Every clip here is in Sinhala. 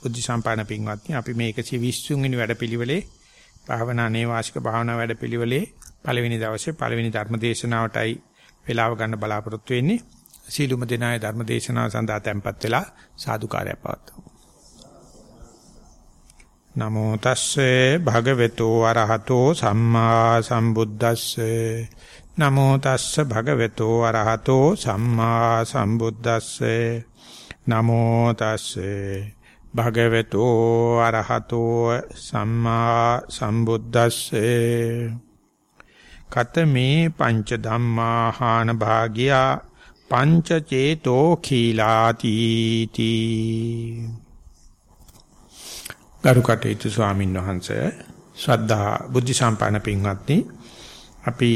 බුද්ධ සම්පාදන පින්වත්නි අපි මේ 120 වෙනි වැඩපිළිවෙලේ භාවනා නේවාසික භාවනා වැඩපිළිවෙලේ පළවෙනි දවසේ පළවෙනි ධර්ම දේශනාවටයි වේලාව ගන්න බලාපොරොත්තු වෙන්නේ. සීලුම දෙනායේ ධර්ම දේශනාව සඳහා tempත් වෙලා සාදුකාරය පවත්වමු. නමෝ තස්සේ භගවතු අරහතෝ සම්මා සම්බුද්දස්සේ නමෝ තස්ස භගවතු අරහතෝ සම්මා සම්බුද්දස්සේ නමෝ තස්සේ භගවතු අරහතෝ සම්මා සම්බුද්දස්සේ කතමේ පංච ධම්මාහාන භාගියා පංච චේතෝ khīලාති තී ගරුකටේතු ස්වාමීන් වහන්සේ ශ්‍රද්ධා බුද්ධ සම්පන්න පින්වත්නි අපි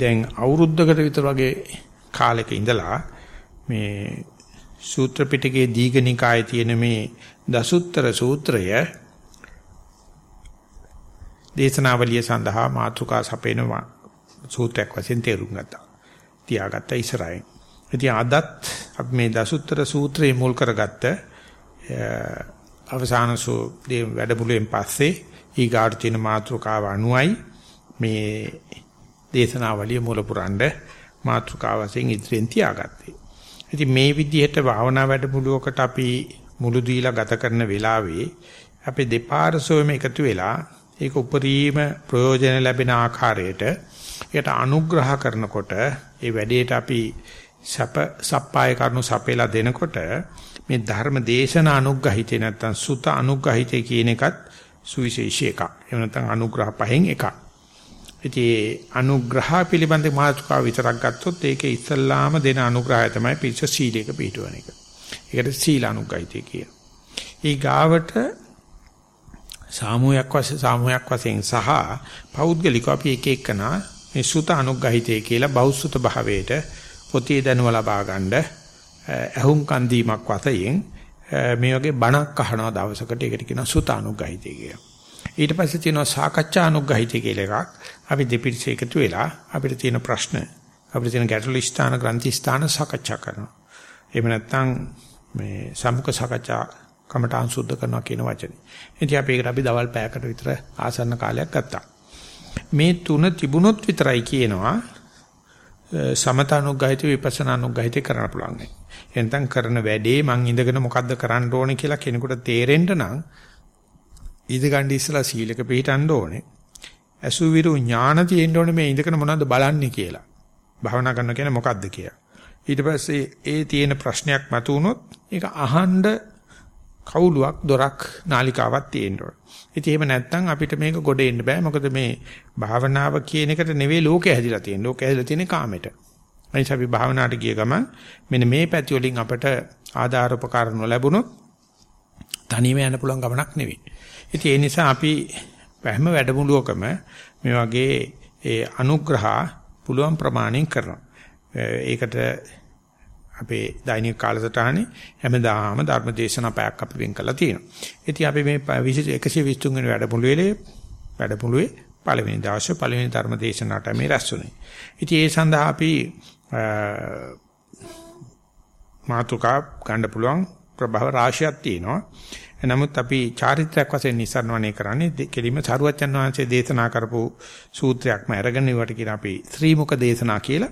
දැන් අවුරුද්දකට විතර වගේ කාලෙක ඉඳලා මේ සූත්‍ර පිටකයේ දීඝනිකායේ තියෙන මේ දසුත්තර සූත්‍රය දේශනාවලිය සඳහා මාතෘකා සපේනවා සූත්‍රයක් වශයෙන් තේරුම් ගත්තා. තියාගත්ත ඉස්සරහින්. ඉතින් අදත් අපි මේ දසුත්තර සූත්‍රයේ මුල් කරගත්ත අවසාන සූත්‍රයේ වැඩමුළුවෙන් පස්සේ ඊගාට තියෙන මාතෘකාව අනුවයි මේ දේශනාවලිය මුල පුරන්න මාතෘකාව වශයෙන් ඉදිරියෙන් තියාගත්තේ. ඉතින් මේ විදිහට භාවනා වැඩමුළුවකට අපි මුළු දීලා ගත කරන වෙලාවේ අපේ දෙපාර්ශ්වෙම එකතු වෙලා ඒක උපරිම ප්‍රයෝජන ලැබෙන ආකාරයට ඒකට අනුග්‍රහ කරනකොට ඒ වැඩේට අපි සප සප්පාය කරනු සපේලා දෙනකොට මේ ධර්ම දේශන අනුග්‍රහිතේ නැත්තම් සුත අනුග්‍රහිතේ කියන එකත් සුවිශේෂී එකක්. එහෙම නැත්නම් අනුග්‍රහ පහෙන් එකක්. ඉතින් අනුග්‍රහ පිළිබඳ මාතෘකාව විතරක් ගත්තොත් ඒකේ ඉස්සල්ලාම දෙන අනුග්‍රහය තමයි පිරිස සීලයක පිටවන එක. ඒකට සීල අනුග්‍රහිතය කියන. ඊ ගාවට සාමූහයක් වශයෙන් සාමූහයක් වශයෙන් සහ පෞද්ගලිකව අපි එක එකනා මේ සුත අනුග්‍රහිතය කියලා බෞසුත භාවයට පොතේ දැනුම ලබා ගන්න ඇහුම් කන්දීමක් වශයෙන් මේ වගේ බණක් අහනවා දවසකට ඒකට කියනවා සුත අනුග්‍රහිතය කියලා. ඊට පස්සේ තියෙනවා සාකච්ඡා අනුග්‍රහිතය කියලා එකක්. අපි දෙපිරිස එකතු වෙලා අපිට තියෙන ප්‍රශ්න අපිට තියෙන ගැටළු ස්ථාන ග්‍රන්ථි ස්ථාන සාකච්ඡා කරනවා. එහෙම නැත්නම් මේ සමුක සාකච්ඡා කමඨාන් සුද්ධ කරනවා කියන වචනේ. ඉතින් අපි ඒකට අපි දවල් පැයකට විතර ආසන්න කාලයක් ගත්තා. මේ තුන තිබුණොත් විතරයි කියනවා සමතනුග්ගහිත විපස්සනානුග්ගහිත කරන්න පුළුවන්. එතෙන් කරන වැඩේ මං ඉඳගෙන මොකද්ද කරන්න ඕනේ කියලා කෙනෙකුට තේරෙන්න නම් ඉඳගන්න ඉස්සලා සීලක පිළිටන්න ඕනේ. අසුවිරු ඥාන තියෙන්න ඕනේ මේ ඉඳගෙන මොනවද බලන්නේ කියලා. භාවනා කරනවා කියන්නේ මොකද්ද කියලා. ඊට පස්සේ ඒ තියෙන ප්‍රශ්නයක් මතුවුනොත් ඒක අහන්න කවුලුවක් දොරක් නාලිකාවක් තියෙන්න ඕනේ. ඉතින් එහෙම නැත්නම් අපිට මේක ගොඩ එන්න බෑ. මොකද මේ භාවනාව කියන එකට නෙවෙයි ලෝකේ හැදිලා තියෙන්නේ. ලෝකේ හැදිලා තියෙන්නේ කාමෙට. එනිසා අපි භාවනාවට ගිය ගමන් මෙන්න මේ පැති වලින් අපට ආධාර උපකාර නොලැබුණොත් තනියම යන්න පුළුවන් ගමනක් නෙවෙයි. ඉතින් ඒ නිසා අපි හැම වැඩමුළුවකම මේ වගේ ඒ අනුග්‍රහ පුළුවන් ප්‍රමාණයෙන් කරනවා. ඒකට අපේ දෛනික කාලසටහනේ හැමදාම ධර්ම දේශනා පැයක් අපි වෙන් කරලා තියෙනවා. ඉතින් අපි මේ 123 වෙනි වැඩමුළුවේ වැඩමුළුවේ පළවෙනි දවසේ පළවෙනි ධර්ම දේශනාවට මේ රැස්ුනේ. ඉතින් ඒ සඳහා අපි මාතුකා ගන්න පුළුවන් ප්‍රභව රාශියක් තියෙනවා. නමුත් අපි චාරිත්‍රාක් වශයෙන් නිසරණවනේ කරන්නේ කෙලිම සරුවච්චන් වහන්සේ දේශනා කරපු සූත්‍රයක්ම අරගෙන ඉවට කියන අපි ශ්‍රීමුක දේශනා කියලා.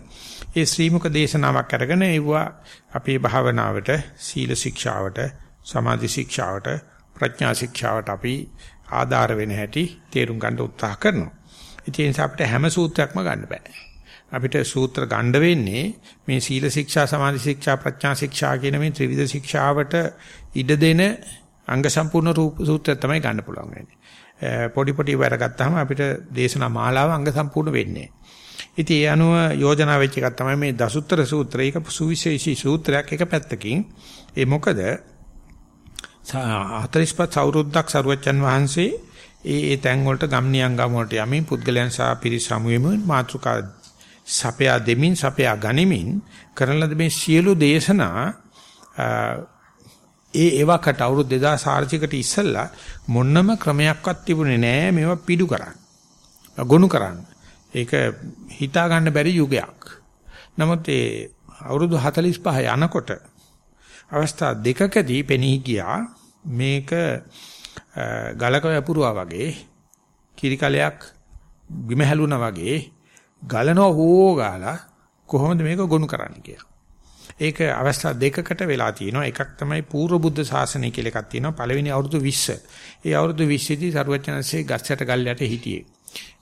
ඒ ශ්‍රීමුක දේශනාවක් අරගෙන ඒවා අපේ භාවනාවට, සීල ශික්ෂාවට, සමාධි ශික්ෂාවට, ප්‍රඥා ශික්ෂාවට අපි ආධාර වෙන හැටි තේරුම් ගන්න උත්සාහ කරනවා. ඒ නිසා අපිට හැම සූත්‍රයක්ම ගන්න බෑ. අපිට සූත්‍ර ගන්න වෙන්නේ මේ සීල ශික්ෂා, සමාධි ශික්ෂා, ප්‍රඥා ශික්ෂා කියන මේ ත්‍රිවිධ ශික්ෂාවට ඉඩ දෙන අංග සම්පූර්ණ රූප සූත්‍රය තමයි ගන්න පුළුවන් වෙන්නේ. පොඩි පොඩි වැඩ ගත්තාම අපිට දේශනා මාලාව අංග සම්පූර්ණ වෙන්නේ. ඉතින් ඒ අනුව යෝජනා වෙච්ච එකක් තමයි මේ දසුත්තර සූත්‍රය. ඒක සුවිශේෂී සූත්‍රයක් එක පැත්තකින්. ඒ මොකද 45 අවුරුද්දක් සරුවච්චන් වහන්සේ ඒ ඒ තැන් වලට ගම්නියන් ගම වලට යමින් පුද්ගලයන් සහ පිරිස් සමුවෙම මාතෘකා සපයා දෙමින් සපයා ගනිමින් කරන ලද මේ සියලු දේශනා ඒ එවකට අවුරුදු 2400කට ඉස්සෙල්ලා මොන්නම ක්‍රමයක්වත් තිබුණේ නෑ මේවා පිටු කරන්න. ගොනු කරන්න. ඒක හිතා ගන්න බැරි යුගයක්. නමුත් ඒ අවුරුදු 45 යනකොට අවස්ථා දෙකකදී පෙනී ගියා මේක ගලක වැපුරුවා වගේ කිරි කලයක් බිම හැලුණා වගේ ගලනවා හෝ ගාලා කොහොමද මේක ගොනු කරන්නේ කියලා. ඒක අවස්ථා දෙකකට වෙලා තියෙනවා. එකක් තමයි පූර්ව බුද්ධ ශාසනය කියලා එකක් තියෙනවා. පළවෙනි අවුරුදු 20. ඒ අවුරුදු 20 දී සරුවචනන්සේ ගස්සට ගල් යට හිටියේ.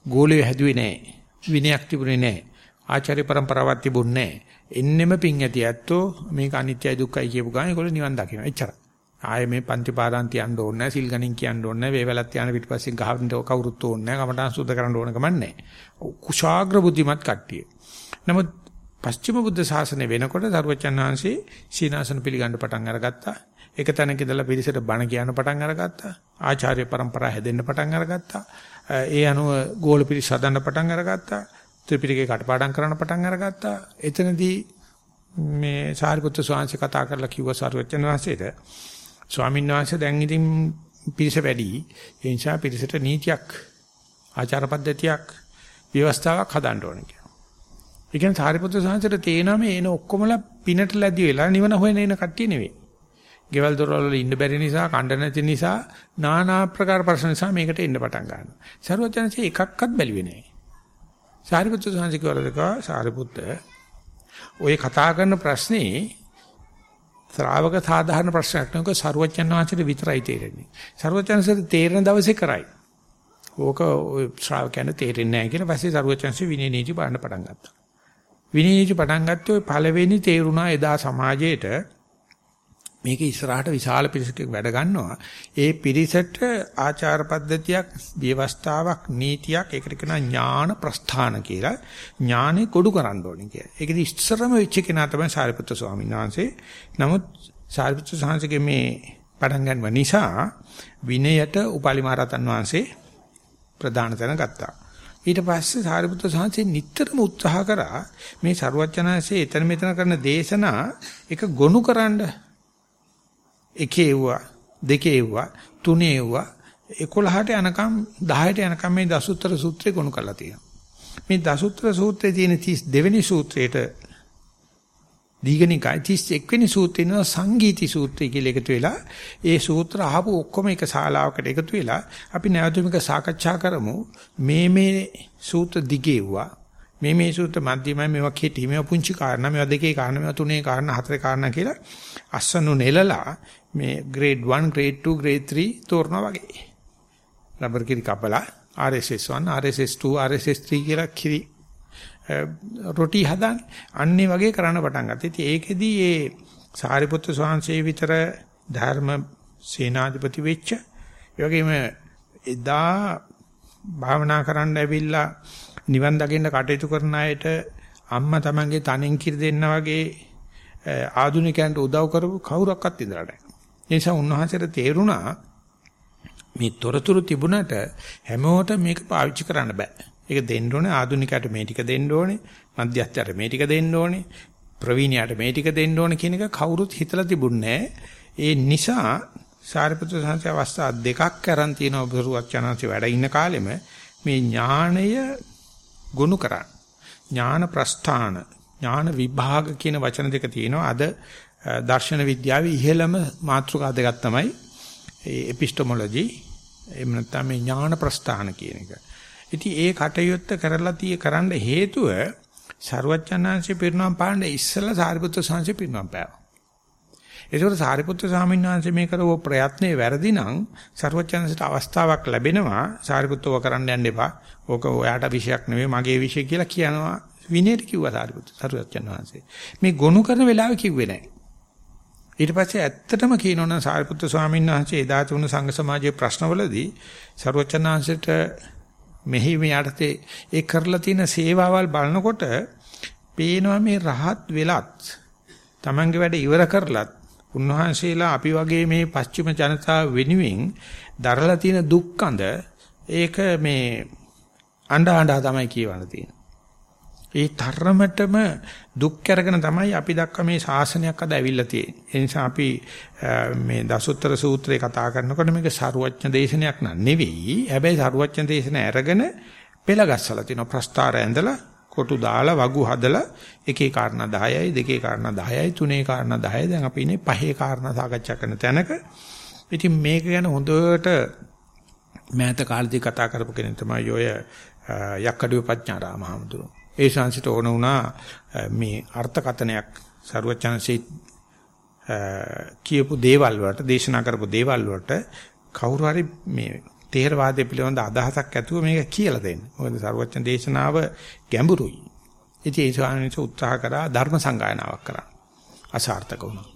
ගෝලිය හැදුවේ නැහැ. විනයක් තිබුණේ නැහැ. ආචාර්ය પરම්පරාවක් තිබුණේ නැහැ. එන්නෙම පිං ඇති ඇත්තෝ මේක අනිත්‍යයි දුක්ඛයි කියපු ගමන් ඒගොල්ලෝ නිවන් දකිනවා. එච්චරයි. ආයේ මේ පන්ති පාරාන් තියන්න ඕනේ නැහැ. සිල් ගණන් කියන්න ඕනේ නැහැ. වේවලත් තියන පිටිපස්සෙන් ගහන්න කවුරුත් ඕනේ නැහැ. කමටහන් සුද්ධ කරන්න ඕන කම නැහැ. කුශාග්‍ර බුද්ධිමත් කට්ටිය. නමුත් පස්චිම බුද්ධ ශාසනය වෙනකොට දරුවචන් වහන්සේ සීනාසන පිළිගන්න පටන් අරගත්තා. එක තැනක ඉඳලා පිරිසට බණ කියන්න පටන් අරගත්තා. ආචාර්ය પરම්පරාව හැදෙන්න පටන් අරගත්තා. ඒ අනුව ගෝල පිරිස හදන්න පටන් අරගත්තා. ත්‍රිපිටකේ කටපාඩම් කරන්න පටන් අරගත්තා. එතනදී මේ සාරිපුත්‍ර ස්වාමීන් කතා කරලා කිව්වා සාරවත්යන් වහන්සේට ස්වාමීන් වහන්සේ දැන් ඉතින් පිරිස වැඩි. ඒ නිසා පිරිසට නීතියක් ආචාර පද්ධතියක් ව්‍යවස්ථාවක් හදන්න ඕනේ කියලා. ඒ කියන්නේ සාරිපුත්‍ර ස්වාමීන්ට තේනවා මේ එන ඔක්කොමලා පිනට ලැබි වෙලා නිවන හොයන එන කට්ටිය නෙවෙයි. ගෙවල් දොරවල් වල ඉන්න බැරි නිසා, කණ්ඩ නැති නිසා, নানা ආකාර ප්‍රශ්න නිසා මේකට එන්න පටන් ගන්නවා. සරුවචනසේ එකක්වත් බැලුවේ නැහැ. සාරිපුත්‍ර ස්වාමීන් කිව්වලක සාරිපුත්‍ර ඔය කතා කරන ප්‍රශ්නේ ශ්‍රාවක සාධාරණ ප්‍රශ්නයක් නෙවෙයි සරුවචන වහන්සේට විතරයි තේරෙන්නේ. සරුවචනසට තේරෙන දවසේ කරයි. ඕක ඔය ශ්‍රාවකයන් තේරෙන්නේ නැහැ කියලා පස්සේ සරුවචනසේ විනය නීති බලන්න පටන් ගත්තා. විනය නීති පටන් ගත්තේ ඔය පළවෙනි තේරුණා එදා සමාජයේට මේක ඉස්සරහට විශාල පිරිසක වැඩ ගන්නවා. ඒ පිරිසට ආචාර පද්ධතියක්, ව්‍යවස්ථාවක්, නීතියක් ඒකට කියනවා ඥාන ප්‍රස්ථාන කියලා. ඥානෙ කොඩු කරන්න ඕනේ කියලා. ඒකද ඉස්සරම වෙච්ච කෙනා තමයි සාරිපුත්‍ර ස්වාමීන් වහන්සේ. නමුත් සාරිපුත්‍ර ස්වාමීන්ගේ මේ පටන් ගන්නව නිසා විනයට උපාලි මහරහතන් වහන්සේ ප්‍රධාන තැන ගත්තා. ඊට පස්සේ සාරිපුත්‍ර සාංශේ නිතරම උත්සාහ කරා මේ ਸਰුවචනාංශයේ එතන මෙතන කරන දේශනා එක ගොනු කරන්න එකේ වුණා දෙකේ වුණා තුනේ වුණා 11ට යනකම් 10ට යනකම් මේ දසුත්තර සූත්‍රය ගොනු කරලා තියෙනවා. මේ දසුත්තර සූත්‍රයේ තියෙන 32 වෙනි සූත්‍රයට දීගණිකයි. 31 වෙනි සූත්‍රේ නෝ සංගීති සූත්‍රය කියලා එකතු වෙලා ඒ සූත්‍ර අහපු ඔක්කොම එක ශාලාවකට එකතු වෙලා අපි නැවතුමික සාකච්ඡා කරමු. මේ මේ සූත්‍ර දිගේවුවා මේ මේ සූත්‍ර මධ්‍යමයි මේවා කෙටි මේවා පුංචි කාරණා මේවා දෙකේ කාරණා මේවා තුනේ කාරණා හතරේ කාරණා කියලා අස්සනු නෙලලා මේ grade 1 grade 2 grade 3 තෝරනවා වගේ. රබර් කිරි කපලා RSS 1 RSS 2 RSS 3 කියලා කිරි රොටි හදාන්නේ. අන්නේ වගේ කරන්න පටන් ගත්තා. ඉතින් ඒකෙදි ඒ සාරිපුත්‍ර ස්වාමීන් විතර ධර්ම සේනාධිපති වෙච්ච ඒ වගේම එදා භාවනා කරන්න ඇවිල්ලා නිවන් දකින්න කටයුතු කරන අයට අම්මා තමන්ගේ තනෙන් කිරි දෙන්න වගේ ආධුනිකයන්ට උදව් කරපු කවුරක්වත් ඉඳලා නැහැ. ඒ නිසා උන්වහන්සේට තේරුණා මේ තොරතුරු තිබුණට හැමෝටම මේක පාවිච්චි කරන්න බෑ. ඒක දෙන්න ඕනේ ආධුනිකයට මේ ටික දෙන්න ඕනේ, මධ්‍යස්ථයට මේ ටික දෙන්න ඕනේ, ප්‍රවීණයට මේ ටික දෙන්න ඕනේ කියන එක කවුරුත් හිතලා තිබුණේ ඒ නිසා සාරිපුත්‍ර සංසය අවස්ථා දෙකක් කරන් තියෙනවා බරුවත් චනන්සේ වැඩ ඉන්න කාලෙම මේ ඥාණය ගොනු කරා. ඥාන ප්‍රස්ථාන, ඥාන විභාග කියන වචන දෙක තියෙනවා. අද දර්ශන විද්‍යාවේ ඉහළම මාතෘකා දෙකක් තමයි එපිස්ටමොලොජි එහෙම නැත්නම් මේ ඥාන ප්‍රස්ථාන කියන එක. ඉතින් ඒ කටයුත්ත කරලා තිය කරන්න හේතුව ਸਰුවචනාංශේ පිරිනම් පාන්න ඉස්සලා සාරිපුත්‍ර සංශේ පිරිනම් පෑවා. ඒකෝර සාරිපුත්‍ර ස්වාමීන් වහන්සේ මේ කරව ප්‍රයත්නේ වැරදි නම් ਸਰුවචනාංශයට අවස්ථාවක් ලැබෙනවා සාරිපුත්‍රව කරන්න යන්න එපා. ඕක ඔයාට විශයක් නෙවෙයි මගේ විශය කියලා කියනවා විනයට කිව්වා සාරිපුත්‍ර සරුවචන වහන්සේ. මේ ගොනු කරන වෙලාවේ කිව්වේ නැහැ. ඊට පස්සේ ඇත්තටම කියනවනම් සාරිපුත්‍ර ස්වාමීන් වහන්සේ එදා තුණු සංඝ සමාජයේ ප්‍රශ්නවලදී සරුවචන වහන්සේට මෙහි මෙයාටතේ ඒ කරලා තියෙන සේවාවල් බලනකොට පේනවා මේ රහත් වෙලත් Tamange වැඩ ඉවර කරලත් උන්වහන්සේලා අපි වගේ මේ පස්චිම ජනතාව වෙනුවෙන් දරලා තියෙන දුක්කඳ ඒක මේ අඬ අඬ තමයි කියවන්න තියෙන්නේ. ඒ තරමටම දුක් කරගෙන තමයි අපි දක්වා මේ ශාසනයක් අද ඇවිල්ලා තියෙන්නේ. ඒ නිසා අපි මේ දසුත්තර සූත්‍රය කතා කරනකොට මේක සරුවච්ඥ දේශනයක් නන් නෙවෙයි. හැබැයි සරුවච්ඥ දේශන අරගෙන පෙළගස්සලා තිනවා ප්‍රස්තාර ඇඳලා කොටු දාලා වගු හදලා එකේ කාරණා 10යි දෙකේ කාරණා 10යි තුනේ කාරණා 10යි දැන් අපි ඉන්නේ පහේ කාරණා සාකච්ඡා කරන තැනක ඉතින් මේක ගැන හොඳට මෑත කාලේදී කතා කරපු කෙනෙක් තමයි ඔය යක්කඩුවේ පඥාරාම හඳුරු. ඒ ශාන්සිට ඕන වුණා මේ අර්ථකතනයක් සරුවචනසේ කියපු දේවල් වලට දේශනා කරපු දේවල් වලට කවුරු හරි මේ තේරවාදය පිළිබඳ අදහසක් ඇතුව මේක කියලා දෙන්න. මොකද සරුවචන දේශනාව ගැඹුරුයි. ඉතින් ඒ ශාන්සිට උත්සාහ කරා ධර්ම සංගායනාවක් කරා. අසාර්ථක වුණා.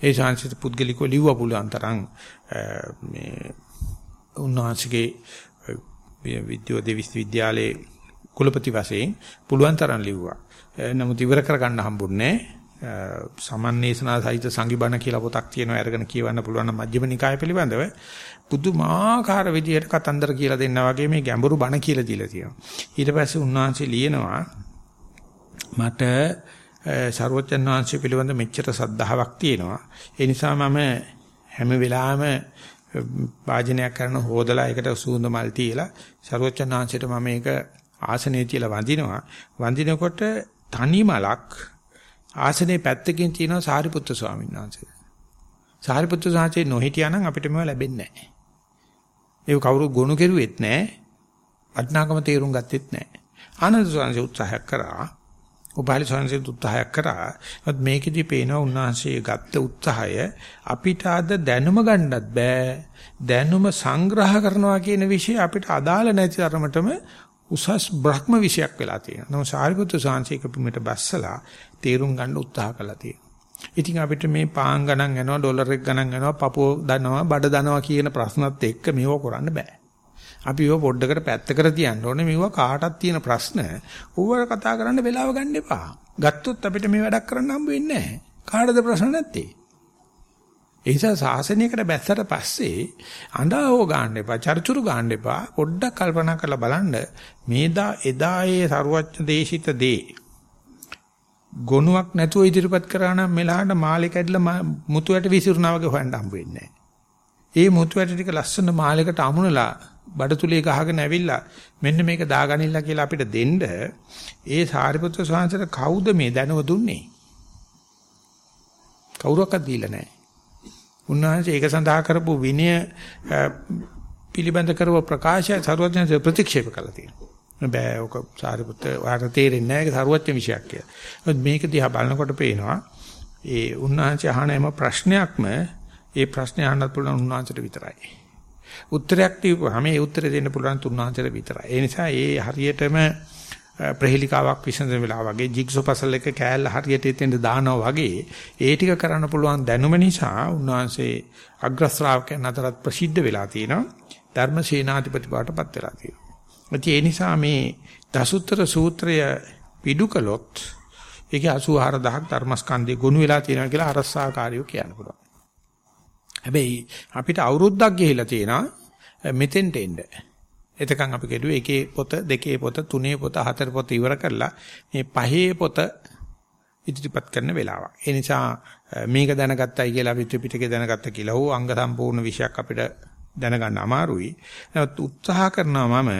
ඒ ශාන්සිට පුද්ගලිකව ලිව්ව පුළුවන් තරම් මේ උන්වහන්සේගේ විද්‍යෝදේ විශ්වවිද්‍යාලයේ කුලපති වශයෙන් පුළුවන් තරම් ලිව්වා. නමුත් ඉවර කරගන්න හම්බුන්නේ සමන්නේසනා සහිත සංගිබණ කියලා පොතක් තියෙනවා අරගෙන කියවන්න පුළුවන් මජ්ක්‍ධිම නිකාය පිළිබඳව පුදුමාකාර විදියට කතන්දර කියලා දෙන්නා වගේ මේ ගැඹුරු බණ කියලා දීලා තියෙනවා. ඊට පස්සේ උන්වහන්සේ ලියනවා මට ਸਰවචන් වහන්සේ පිළිබඳ මෙච්චර සද්ධාාවක් තියෙනවා. ඒ නිසා මම හැම වෙලාවෙම වාජනයක් කරන හොදලා ඒකට සූඳ මල් තියලා ਸਰවචන් වහන්සේට මම මේක ආසනයේ තියලා වඳිනවා. වඳිනකොට තනි මලක් ආසනේ පැත්තකින් තියෙනවා සාරිපුත්‍ර ස්වාමීන් වහන්සේ. සාරිපුත්‍ර සාචේ නොහිටියානම් අපිට මේවා ලැබෙන්නේ නැහැ. ඒක කවුරු ගොනු කෙරුවෙත් නැහැ. අඥාකම තේරුම් ගත්තෙත් නැහැ. ආනන්ද ස්වාමීන් උත්සාහයක් කරා. උපාලි ස්වාමීන් උත්සාහයක් කරා. ඒත් මේකෙදි පේනවා උන්වහන්සේ ගත්ත උත්සාහය අපිට අද දැනුම ගන්නත් බෑ. දැනුම සංග්‍රහ කරනවා කියන විෂය අපිට අදාළ නැති තරමටම උසස් බ්‍රහ්ම විෂයක් වෙලා තියෙනවා. නමුත් සාරිපුත්‍ර සාංශික පිටමට බැස්සලා තේරුම් ගන්න උත්සාහ කළා තියෙනවා. ඉතින් අපිට මේ පාන් ගණන් යනවා ඩොලර් එක ගණන් යනවා පපුව දනවා බඩ දනවා කියන ප්‍රශ්නත් එක්ක මේව කරන්න බෑ. අපි ඒව පොඩ්ඩකට පැත්තකට තියන්න ඕනේ මේව කාටවත් තියෙන ප්‍රශ්න. ඌවර කතා කරන්න වෙලාව ගන්න එපා. ගත්තොත් අපිට මේ වැඩක් කරන්න හම්බ වෙන්නේ නැහැ. කාටද ප්‍රශ්න නැත්තේ? ඒ නිසා සාසනයකට බැස්සට පස්සේ අඬාව ගන්න එපා, චර්චුරු ගන්න එපා. පොඩ්ඩක් කල්පනා කරලා බලන්න මේදා එදා ඒ ਸਰුවච්ච දේශිත දේ ගොනුවක් නැතුව ඉදිරිපත් කරා නම් මෙලහට මාලේ කැඩලා මුතු ඇට විසිරුණා වගේ හොයන්න හම්බ වෙන්නේ ඒ මුතු ඇට ටික ලස්සන මාලයකට අමුණලා බඩතුලේ ගහගෙන ඇවිල්ලා මෙන්න මේක දාගනින්න කියලා අපිට දෙන්න ඒ සාරිපුත්‍ර ස්වාමීන්ට කවුද මේ දැනුව දුන්නේ? කවුරක්වත් දීලා නැහැ. උන්වහන්සේ ඒක සඳහා කරපු විනය පිළිබඳ කරව ප්‍රකාශය සරුවඥ ප්‍රතික්ෂේප කළා තියෙනවා. බෑ ඔක සාරිපුත්ත වාට තේරෙන්නේ නැහැ ඒක සරුවඥ විෂයක් කියලා. මේක දිහා බලනකොට පේනවා ඒ උන්වහන්සේ අහන හැම ප්‍රශ්නයක්ම ඒ ප්‍රශ්නේ අහන්නත් පුළුවන් උන්වහන්සේට විතරයි. උත්තරයක් දීපුවාම ඒ උත්තර දෙන්න පුළුවන් තුන්වහන්සේට විතරයි. ඒ නිසා ඒ හරියටම ප්‍රහෙලිකාවක් විසඳන වෙලාව වගේ ජිග්සෝ පසල් එක කෑල්ල හරියට එතෙන්ද දානවා වගේ ඒ ටික කරන්න පුළුවන් දැනුම නිසා උන්වහන්සේ අග්‍ර ශ්‍රාවකයන් අතරත් ප්‍රසිද්ධ වෙලා තියෙනවා ධර්ම සේනාධිපති බවටපත් වෙලා තියෙනවා. ඒ නිසා මේ දසුත්තර සූත්‍රය පිටු කළොත් ඒකේ 84000ක් ධර්මස්කන්ධේ ගොනු වෙලා තියෙනවා කියලා අරස්සාකාරියෝ කියන්න පුළුවන්. හැබැයි අපිට අවුරුද්දක් ගිහිලා තියෙනවා මෙතෙන්ට එන්න. එතකන් අපි කෙරුවේ එකේ පොත, දෙකේ පොත, තුනේ පොත, හතර පොත ඉවර කරලා මේ පහේ පොත ඉදිරිපත් කරන වෙලාවක්. ඒ නිසා මේක දැනගත්තයි කියලා අපි ත්‍රිපිටකය දැනගත්ත කියලා හෝ අංග සම්පූර්ණ විෂයක් අපිට දැනගන්න අමාරුයි. නමුත් උත්සාහ කරනවා මම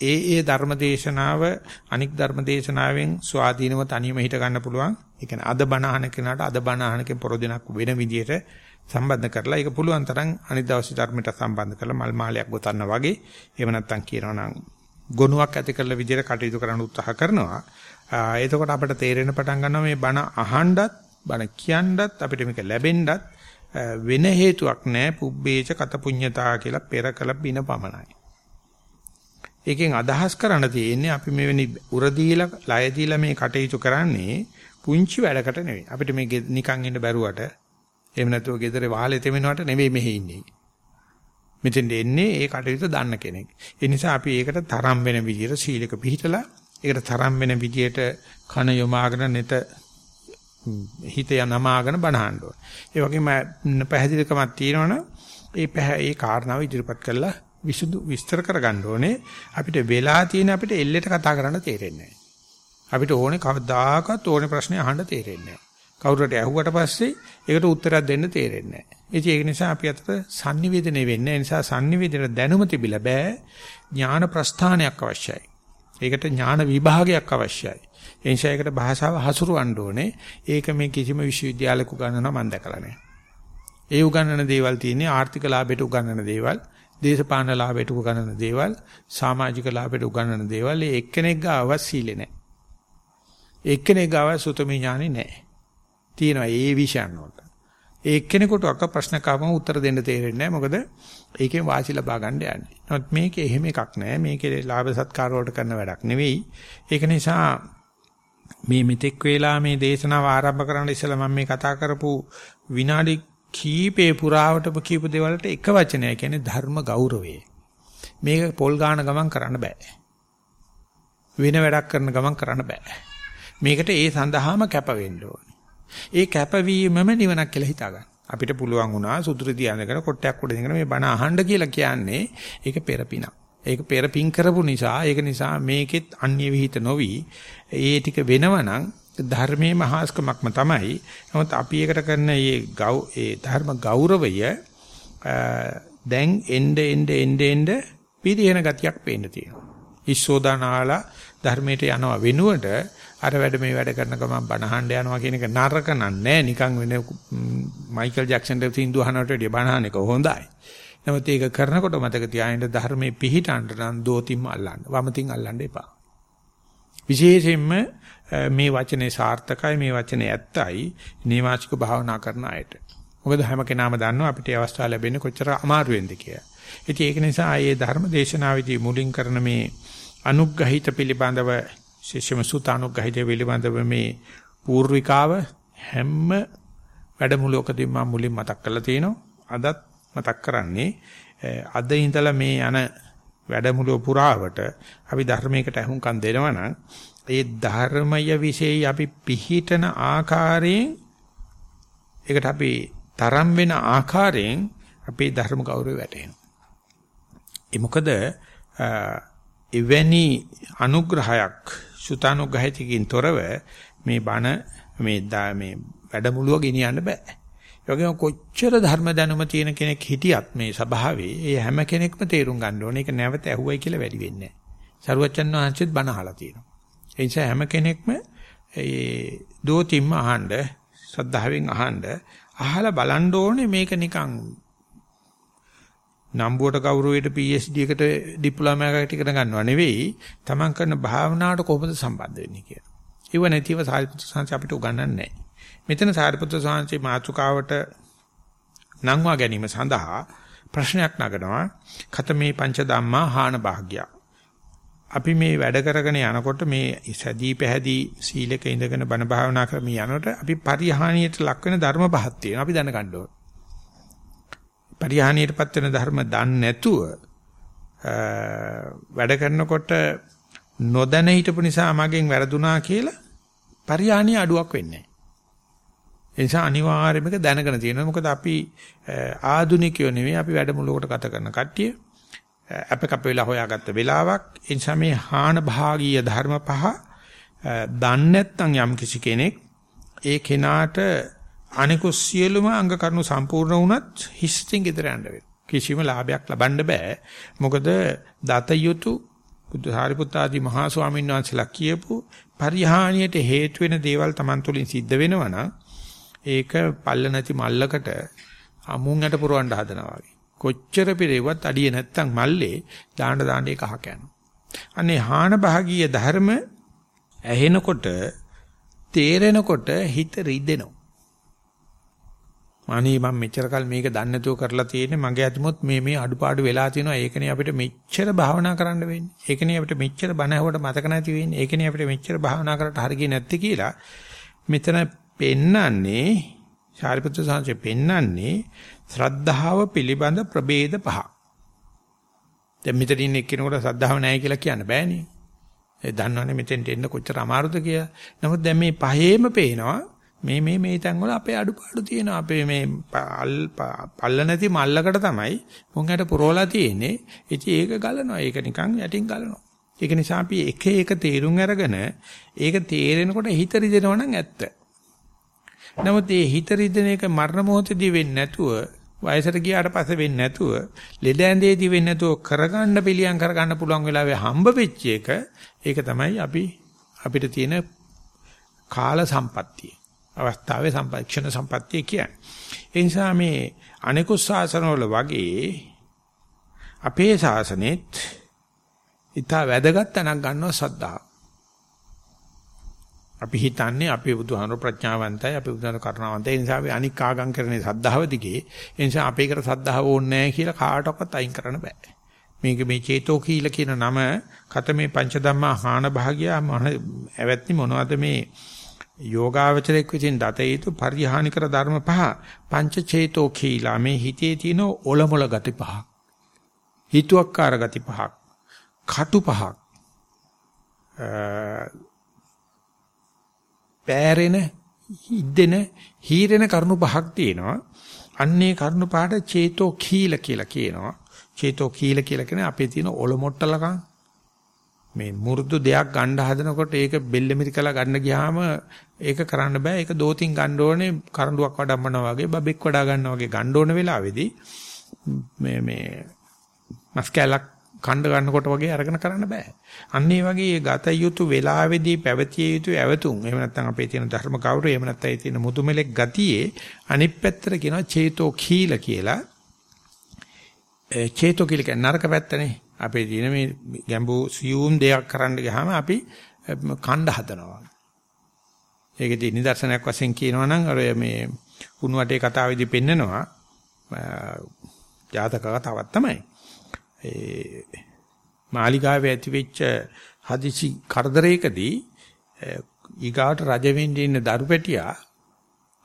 ඒ ඒ ධර්මදේශනාව අනික් ධර්මදේශනාවෙන් ස්වාධීනව තනියම හිට ගන්න පුළුවන්. ඒ කියන්නේ අද බණ අහන කෙනාට අද බණ අහනකෙන් පොරොදිනක් වෙන විදියට සම්බන්ධ කරලා ඒක පුළුවන් තරම් අනිත් දවසේ ධර්මයට සම්බන්ධ කරලා මල් මාලයක් ගොතන්න වගේ එහෙම නැත්නම් කියනවා නම් ගොනුවක් ඇති කරලා විදියට කටයුතු කරන්න උත්සාහ කරනවා. එතකොට අපිට තේරෙන පටන් ගන්නවා මේ බණ අහන්නත් බණ කියන්නත් අපිට මේක ලැබෙන්නත් වෙන හේතුවක් නැහැ පුබ්බේච කත පුඤ්ඤතා කියලා පෙර කළ පින පමණයි. ඒකෙන් අදහස් කරන්න තියෙන්නේ අපි මෙවැනි උර දීලා ලය දීලා මේ කටයුතු කරන්නේ පුංචි වැඩකට නෙවෙයි. අපිට මේ නිකන් ඉන්න බැරුවට එහෙම නැතුව ගෙදර වහලේ තෙමෙනවට නෙවෙයි මෙහි ඉන්නේ. මෙතෙන් එන්නේ ඒ කටයුතු දන්න කෙනෙක්. ඒ නිසා අපි ඒකට තරම් වෙන විදියට සීලක පිළිහිටලා ඒකට තරම් වෙන විදියට කන යොමාගෙන නැත හිත යනමාගෙන බණහන්න ඕන. ඒ වගේම පැහැදිලිකමක් තියෙනවනම් ඒ ඒ කාරණාව ඉදිරිපත් කරලා විසුදු විස්තර කරගන්න ඕනේ. අපිට වෙලා තියෙන අපිට එල්ලෙට කතා කරන්න තේරෙන්නේ නැහැ. අපිට ඕනේ කවදාකවත් ඕනේ ප්‍රශ්නේ අහන්න තේරෙන්නේ නැහැ. කවුරුට ඇහුවට පස්සේ ඒකට උත්තරයක් දෙන්න තේරෙන්නේ නැහැ. ඒක නිසා අපි අතට sannivedana වෙන්නේ. ඒ නිසා sannivedana දැනුම තිබිලා බෑ. ඥාන ප්‍රස්ථානයක් අවශ්‍යයි. ඒකට ඥාන විභාගයක් අවශ්‍යයි. ඒ නිසා ඒකට භාෂාව හසුරවන්න ඕනේ. ඒක මේ කිසිම විශ්වවිද්‍යාලයක ගන්නව මම දැකලා නැහැ. ඒ උගන්වන දේවල් තියෙන්නේ ආර්ථික ලාභයට උගන්වන දේවල්, දේශපාලන ලාභයට උගන්වන දේවල්, සමාජික ලාභයට උගන්වන දේවල්. ඒ එක්කෙනෙක් ගාව සීලේ නැහැ. එක්කෙනෙක් ගාව සුතමේ ඥානෙ නැහැ. තියෙනවා ඒ විෂයන් වලට. ඒ එක්කෙනෙකුට අක ප්‍රශ්න කාවම උත්තර දෙන්න තේරෙන්නේ නැහැ. මොකද ඒකෙන් වාසි ලබා ගන්න යන්නේ. නමුත් මේකේ එහෙම එකක් නැහැ. මේකේ ලාභ සත්කාර වලට කරන වැඩක් නෙවෙයි. ඒක නිසා මේ මෙතෙක් වේලා මේ දේශනාව ආරම්භ කරන්න ඉස්සෙල්ලා මම මේ කතා කරපු විනාඩි කීපේ පුරාවටම කියපු දේවල්ට එක වචනය කියන්නේ ධර්ම ගෞරවය. මේක පොල් ගාන ගමන් කරන්න බෑ. වෙන වැඩක් කරන ගමන් කරන්න බෑ. මේකට ඒ සඳහාම කැප වෙන්න ඕනේ. ඒ කැපවීමම නිවනක් කියලා හිතා ගන්න. අපිට පුළුවන් වුණා සුදුරු දියනගෙන කොටයක් උඩ ඉඳගෙන මේ බණ අහන්න කියලා කියන්නේ ඒක පෙරපිනක්. ඒක පෙරපින් කරපු නිසා ඒක නිසා මේකෙත් අන්‍ය විහිිත නොවි ඒ ටික වෙනවනම් ධර්මයේ මහාස්කමක්ම තමයි. නමුත් අපි ඒකට කරන මේ ගෞ ඒ ධර්ම ගෞරවය දැන් එnde එnde එnde එnde පිරිහෙන ගතියක් පේන්න තියෙනවා. ඉස්සෝදානාලා ධර්මයට යනවා වෙනුවට අර වැඩ මේ වැඩ කරන ගමන් බණහඬ යනවා කියන එක නරක නෑ නිකන් වෙන මයිකල් ජැක්සන්ට සින්දු අහනට වැඩිය බණහන එක හොඳයි. නමුත් ඒක කරනකොට මතක තියාගන්න ධර්මයේ පිහිටන්න නම් දෝතිම්ම අල්ලන්න. වමතින් අල්ලන්න එපා. විශේෂයෙන්ම මේ වචනේ සාර්ථකයි මේ වචනේ ඇත්තයි නේවාචික භාවනා කරන අයට. මොකද හැම කෙනාම දන්නවා අපිට අවස්ථාව ලැබෙන්නේ කොච්චර අමාරු වෙන්ද කියලා. ඉතින් ඒක නිසා ආයේ ධර්ම දේශනාවේදී මුලින් කරන මේ අනුග්‍රහිත පිළිබඳව ශිෂ්‍යම සුතානුග්‍රහිත පිළිබඳව මේ පූර්විකාව හැම වැඩමුළුවකදී මම මුලින් මතක් කරලා තිනවා. අදත් මතක් කරන්නේ අද ඉඳලා මේ යන වැඩමුළුව පුරාවට අපි ධර්මයකට අහුම්කම් දෙනවා නම් ඒ ධර්මය વિશેයි අපි පිහිටන ආකාරයෙන් ඒකට අපි තරම් වෙන ආකාරයෙන් අපේ ධර්ම ගෞරවය වැටෙනවා. ඒ මොකද එවැනි අනුග්‍රහයක් සුතානුග්‍රහයකින් තොරව මේ බණ මේ මේ වැඩමුළුව ගෙනියන්න බෑ. ඒ වගේම කොච්චර ධර්ම දැනුම තියෙන කෙනෙක් හිටියත් මේ සභාවේ ඒ හැම කෙනෙක්ම තේරුම් ගන්න ඕනේ. ඒක නැවත ඇහුවයි කියලා වැඩි වෙන්නේ නැහැ. සරුවච්චන් වහන්සේත් බණ අහලා තියෙනවා. ඒ නිසා හැම කෙනෙක්ම ඒ දෝතිම්ම අහන්න, සද්ධාවෙන් අහන්න, අහලා බලන්න ඕනේ මේක නිකන් නම්බුවට කවුරුවේට PhD එකට ඩිප්ලෝමා එකකට ඉගෙන ගන්නව නෙවෙයි තමන් කරන භාවනාවට කොහොමද සම්බන්ධ වෙන්නේ කියලා. ඒව නැතිව සාරිපුත්‍ර සාංශ අපිට උගන්වන්නේ නැහැ. මෙතන සාරිපුත්‍ර සාංශේ මාතුකාවට නංවා ගැනීම සඳහා ප්‍රශ්නයක් නගනවා. කතමේ පංච ධම්මා හාන භාග්‍ය. අපි මේ වැඩ කරගෙන යනකොට මේ සැදී පැහැදී සීලක ඉඳගෙන බණ භාවනා කරමින් යනකොට අපි පරිහානියට ලක් වෙන ධර්ම පහක් තියෙනවා. අපි දැනගන්න ඕනේ. පරිහානියටපත් වෙන ධර්ම දන්නේ නැතුව වැඩ කරනකොට නොදැන හිටපු නිසා මගෙන් වැරදුනා කියලා පරිහානිය අඩුවක් වෙන්නේ නැහැ. ඒ නිසා අනිවාර්යයෙන්ම දැනගෙන තියෙනවා. මොකද අපි ආදුනිකයෝ නෙවෙයි අපි වැඩමුළුවකට ගත කරන කට්ටිය. අප කප වෙලා හොයාගත්ත වෙලාවක්. ඒ නිසා මේ හාන භාගීය ධර්ම පහ දන්නේ නැත්නම් යම් කිසි කෙනෙක් ඒ කෙනාට අනිකුත් සියලුම අංග කරුණු සම්පූර්ණ වුණත් හිස්තින් ගෙදර යන්න වෙනවා. කිසිම ලාභයක් ලබන්න බෑ. මොකද දත යුතු බුදු හාරිපුත් ආදී මහා ස්වාමීන් වහන්සේලා කියපු පරිහානියට හේතු වෙන දේවල් Taman තුලින් සිද්ධ වෙනවා නම් ඒක පල්ල නැති මල්ලකට අමුන් යට පුරවන්න හදනවා වගේ. කොච්චර පිරෙවත් අඩිය නැත්තම් මල්ලේ දාන්න දාන්න ඒක අහක යනවා. අනේ හාන භාගීය ධර්ම ඇහෙනකොට තේරෙනකොට හිත රිදෙනවා. අනේ මම මෙච්චර කල් මේක දන්නේ නැතුව කරලා තියෙන්නේ. මගේ අතමුත් මේ මේ අඩුපාඩු වෙලා තියෙනවා ඒකනේ අපිට මෙච්චර භාවනා කරන්න වෙන්නේ. ඒකනේ අපිට මෙච්චර බණ ඇහුවට මතක නැති වෙන්නේ. ඒකනේ අපිට මෙච්චර භාවනා කරලා හරියන්නේ නැත්තේ කියලා මෙතන පෙන්නන්නේ ශාරිපුත්‍ර සාංශේ පෙන්නන්නේ ශ්‍රද්ධාව පිළිබඳ ප්‍රභේද පහ. දැන් මෙතන ඉන්න එක්කෙනෙකුට ශ්‍රද්ධාව නැහැ කියලා කියන්න බෑනේ. ඒ දන්නවනේ මෙතෙන්ට එන්න කොච්චර අමාරුද කියලා. නමුත් දැන් මේ පහේම පේනවා මේ මේ මේ තැන් වල අපේ අඩුපාඩු තියෙනවා. අපේ මේ පල්ල නැති මල්ලකට තමයි මුංගට පුරවලා තියෙන්නේ. ඉතින් ඒක ගලනවා. ඒක නිකන් යටින් ගලනවා. ඒක නිසා අපි එක එක තේරුම් අරගෙන ඒක තේරෙනකොට හිත රිදෙනවා නම් ඇත්ත. නමුත් මේ හිත රිදෙන එක මරණ මොහොතදී වෙන්නේ නැතුව වයසට ගියාට පස්සේ වෙන්නේ නැතුව ලෙඩ ඇඳේදී වෙන්නේ නැතුව කරගන්න පිළියම් කරගන්න පුළුවන් වෙලාවේ හම්බ වෙච්ච එක ඒක තමයි අපි අපිට තියෙන කාල සම්පත්තිය. අවස්ථාවේ සම්පක්ෂණ සම්පත්තිය කියන්නේ. ඒ නිසා මේ අනිකුත් ශාසනවල වගේ අපේ ශාසනෙත් ඊට වැදගත් තැනක් ගන්නවා සද්ධා. අපි හිතන්නේ අපේ බුදුහාමුදුරු ප්‍රඥාවන්තයි අපේ බුදුහාමුදුරු කරුණාවන්තයි ඒ නිසා අපි අනික් ආගම් කරන්නේ සද්ධාව දිගේ ඒ නිසා අපේ කර සද්ධාව ඕනේ නැහැ කියලා කාටවත් අයින් කරන්න බෑ මේක මේ චේතෝ කීල කියන නම කතමේ පංච ධම්මා හාන භාගියා ඇවැත්නි මොනවද මේ යෝගාවචරයක් විසින් දත යුතු පරිහානි කර ධර්ම පහ පංච චේතෝ කීලා මේ හිතේ තියෙන ඔලමුල ගති පහ හිතුවක්කාර ගති පහක් කටු පහක් පෑරෙන හිද්දෙන හීරෙන කරුණු පහක් තියෙනවා. අන්නේ කරුණු පහට චේතෝ කීල කියලා කියනවා. චේතෝ කීල කියලා කියන්නේ අපේ තියෙන ඔලොමොට්ටලකම් මේ මු르දු දෙයක් ගන්න හදනකොට ඒක බෙල්ලෙමිරිකලා ගන්න ගියාම ඒක කරන්න බෑ. ඒක දෝතින් ගන්න ඕනේ කරඬුවක් වඩම්මනවා වගේ බබෙක් වඩා ගන්නවා වගේ ගන්න ඕන වෙලාවේදී මේ මේ මස් කැලක් කණ්ඩ ගන්නකොට වගේ අරගෙන කරන්න බෑ. අන්න ඒ වගේ ගත යුතු වෙලාවේදී පැවතිය යුතු ඇවතුම්. එහෙම නැත්නම් අපේ තියෙන ධර්ම කවුරු එහෙම නැත්නම් ඒ තියෙන මුදුමෙලෙක් ගතියේ අනිත් පැත්තට කියනවා චේතෝ කීල කියලා. ඒ චේතෝ කීල කියන්නේ නරක පැත්තනේ. අපේ තියෙන මේ ගැඹු සියුම් දෙයක් කරන්න ගියාම අපි කණ්ඩ හදනවා. ඒකදී නිදර්ශනයක් වශයෙන් කියනවා නම් අර මේ උණු වටේ කතාවේදී පෙන්නනවා ජාතක කතාවක් තමයි. ඒ මාලිගාවේ ඇතිවෙච්ච හදිසි කරදරයකදී ඊගාට රජ වෙන්න ඉන්න දරු පැටියා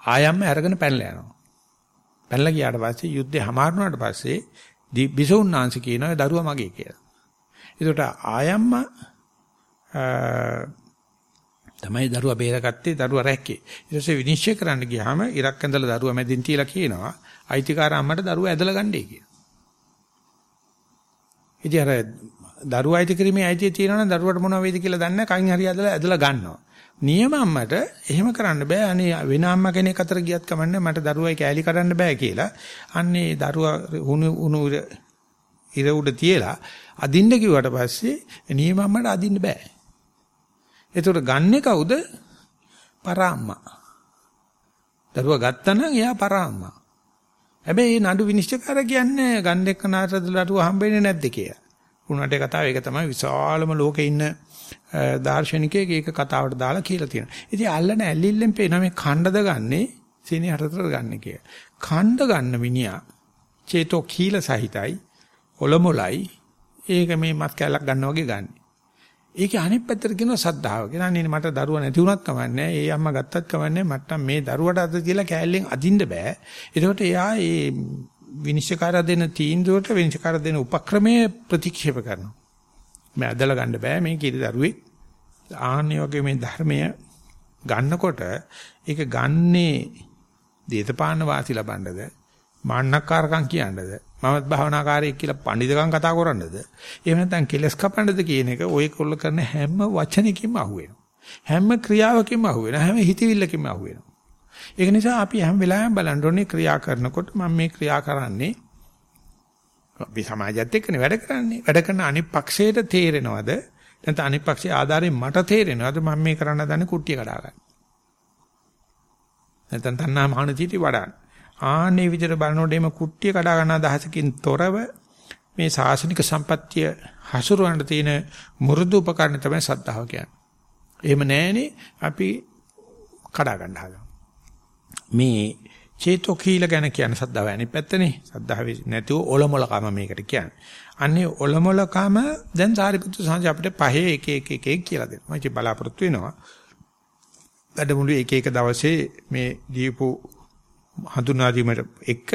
ආයම්ම අරගෙන පැනලා යනවා. පැනලා ගියාට පස්සේ යුද්ධේ හමාරුනාට පස්සේ බිසෝන්නාංශ කියනවා දරුවා මගේ කියලා. ඒකට ආයම්ම තමයි දරුවා බේරගත්තේ දරුවා රැක්කේ. ඊට පස්සේ විනිශ්චය කරන්න ගියාම ඉරක් ඇඳලා දරුවා මැදින් තියලා කියනවා අයිතිකාර අම්මට දරුවා ඇදලා ගන්නයි කියලා. ඉතින් අර දරුවා අයිති කිරීමේ අයිතිය තියෙනවා නම් දරුවට මොනව වෙයිද කියලා දන්නේ නැහැ. කයින් හරි ඇදලා ඇදලා ගන්නවා. නියම අම්මට එහෙම කරන්න බෑ. අනේ වෙන අම්මා කෙනෙක් අතර ගියත් කමන්නේ මට දරුවයි කෑලි කරන්න බෑ කියලා. අන්නේ දරුවා උණු උණු ඉර උඩ තියලා අදින්න කිව්වට පස්සේ නියම අම්මට අදින්න බෑ. ඒතකොට ගන්නෙ කවුද? පරාම්මා. දරුවා ගත්තා නම් එයා පරාම්මා. හැබැයි මේ නඩු විනිශ්චයකාර කියන්නේ ගන්න එක්ක නාටදලටුව හම්බෙන්නේ නැද්ද කියලා. උණට කතාව ඒක තමයි විශාලම ලෝකේ ඉන්න දාර්ශනිකයෙක් ඒක කතාවට දාලා කියලා තියෙනවා. ඉතින් අල්ලන ඇල්ලිල්ලෙන් පේන මේ ඛණ්ඩද ගන්නෙ සීනි හතරතර ගන්න කියලා. ඛණ්ඩ ගන්න මිනිහා චේතෝ කීල සහිතයි ඔලොමොලයි ඒක මේ මත් කැලක් ගන්නවා වගේ ගන්න. ඒකේ අනිත් පැත්තට කියනවා සද්ධාව. කියනන්නේ මට දරුවා නැති වුණත් කමන්නේ. ඒ අම්මා ගත්තත් කමන්නේ. මට මේ දරුවට අද කියලා කෑල්ලෙන් අදින්න බෑ. ඒකට එයා ඒ විනිශ්චයකාර දෙන තීන්දුවට විනිශ්චයකාර දෙන උපක්‍රමයේ ප්‍රතික්ෂේප කරනවා. මේ අදලා ගන්න බෑ. මේ කිරි දරුවේ. ආන්නේ වගේ මේ ධර්මය ගන්නකොට ඒක ගන්නේ දේතපාන වාසි ලබන්නද? මාන්නකාරකම් කියන්නද? මමත් භාවනාකාරයෙක් කියලා පඬිතුකම් කතා කරන්නද? එහෙම නැත්නම් කෙලස් කපන්නද කියන එක ඔය කොල්ල කරන හැම වචනයකින්ම අහුවෙනවා. හැම ක්‍රියාවකින්ම අහුවෙනවා. හැම හිතවිල්ලකින්ම අහුවෙනවා. ඒක නිසා අපි හැම වෙලාවෙම බලන්න ඕනේ ක්‍රියා කරනකොට මම මේ ක්‍රියා කරන්නේ අපි සමාජයත් එක්කනේ වැඩ කරන්නේ වැඩ කරන අනිත් පක්ෂයට තේරෙනවද නැත්නම් අනිත් පක්ෂයේ ආධාරයෙන් මට තේරෙනවද මම මේ කරන්න දන්නේ කුට්ටිය කඩා ගන්න නැත්නම් තණ්හා මහාන චීටි වඩාන ආන්නේ විදිහට බලනකොට එimhe කුට්ටිය කඩා ගන්න අදහසකින් තොරව මේ සාසනික සම්පත්තිය හසුරවන්න තියෙන මුරුදු උපකරණ තමයි සද්ධාව කියන්නේ. එහෙම නැහෙනේ අපි කඩා ගන්න හදනවා. මේ චේතෝ කීල ගැන කියන සද්ධාව අනිත් පැත්තනේ. සද්ධාවේ නැතුව ඔලොමලකම මේකට කියන්නේ. අන්නේ ඔලොමලකම දැන් සාරිපුත්‍ර සාංශ අපිට පහේ එක එක එක එක කියලා දෙනවා. මම බලාපොරොත්තු වෙනවා. වැඩමුළු එක එක දවසේ මේ දීපු හඳුනා දීමට එක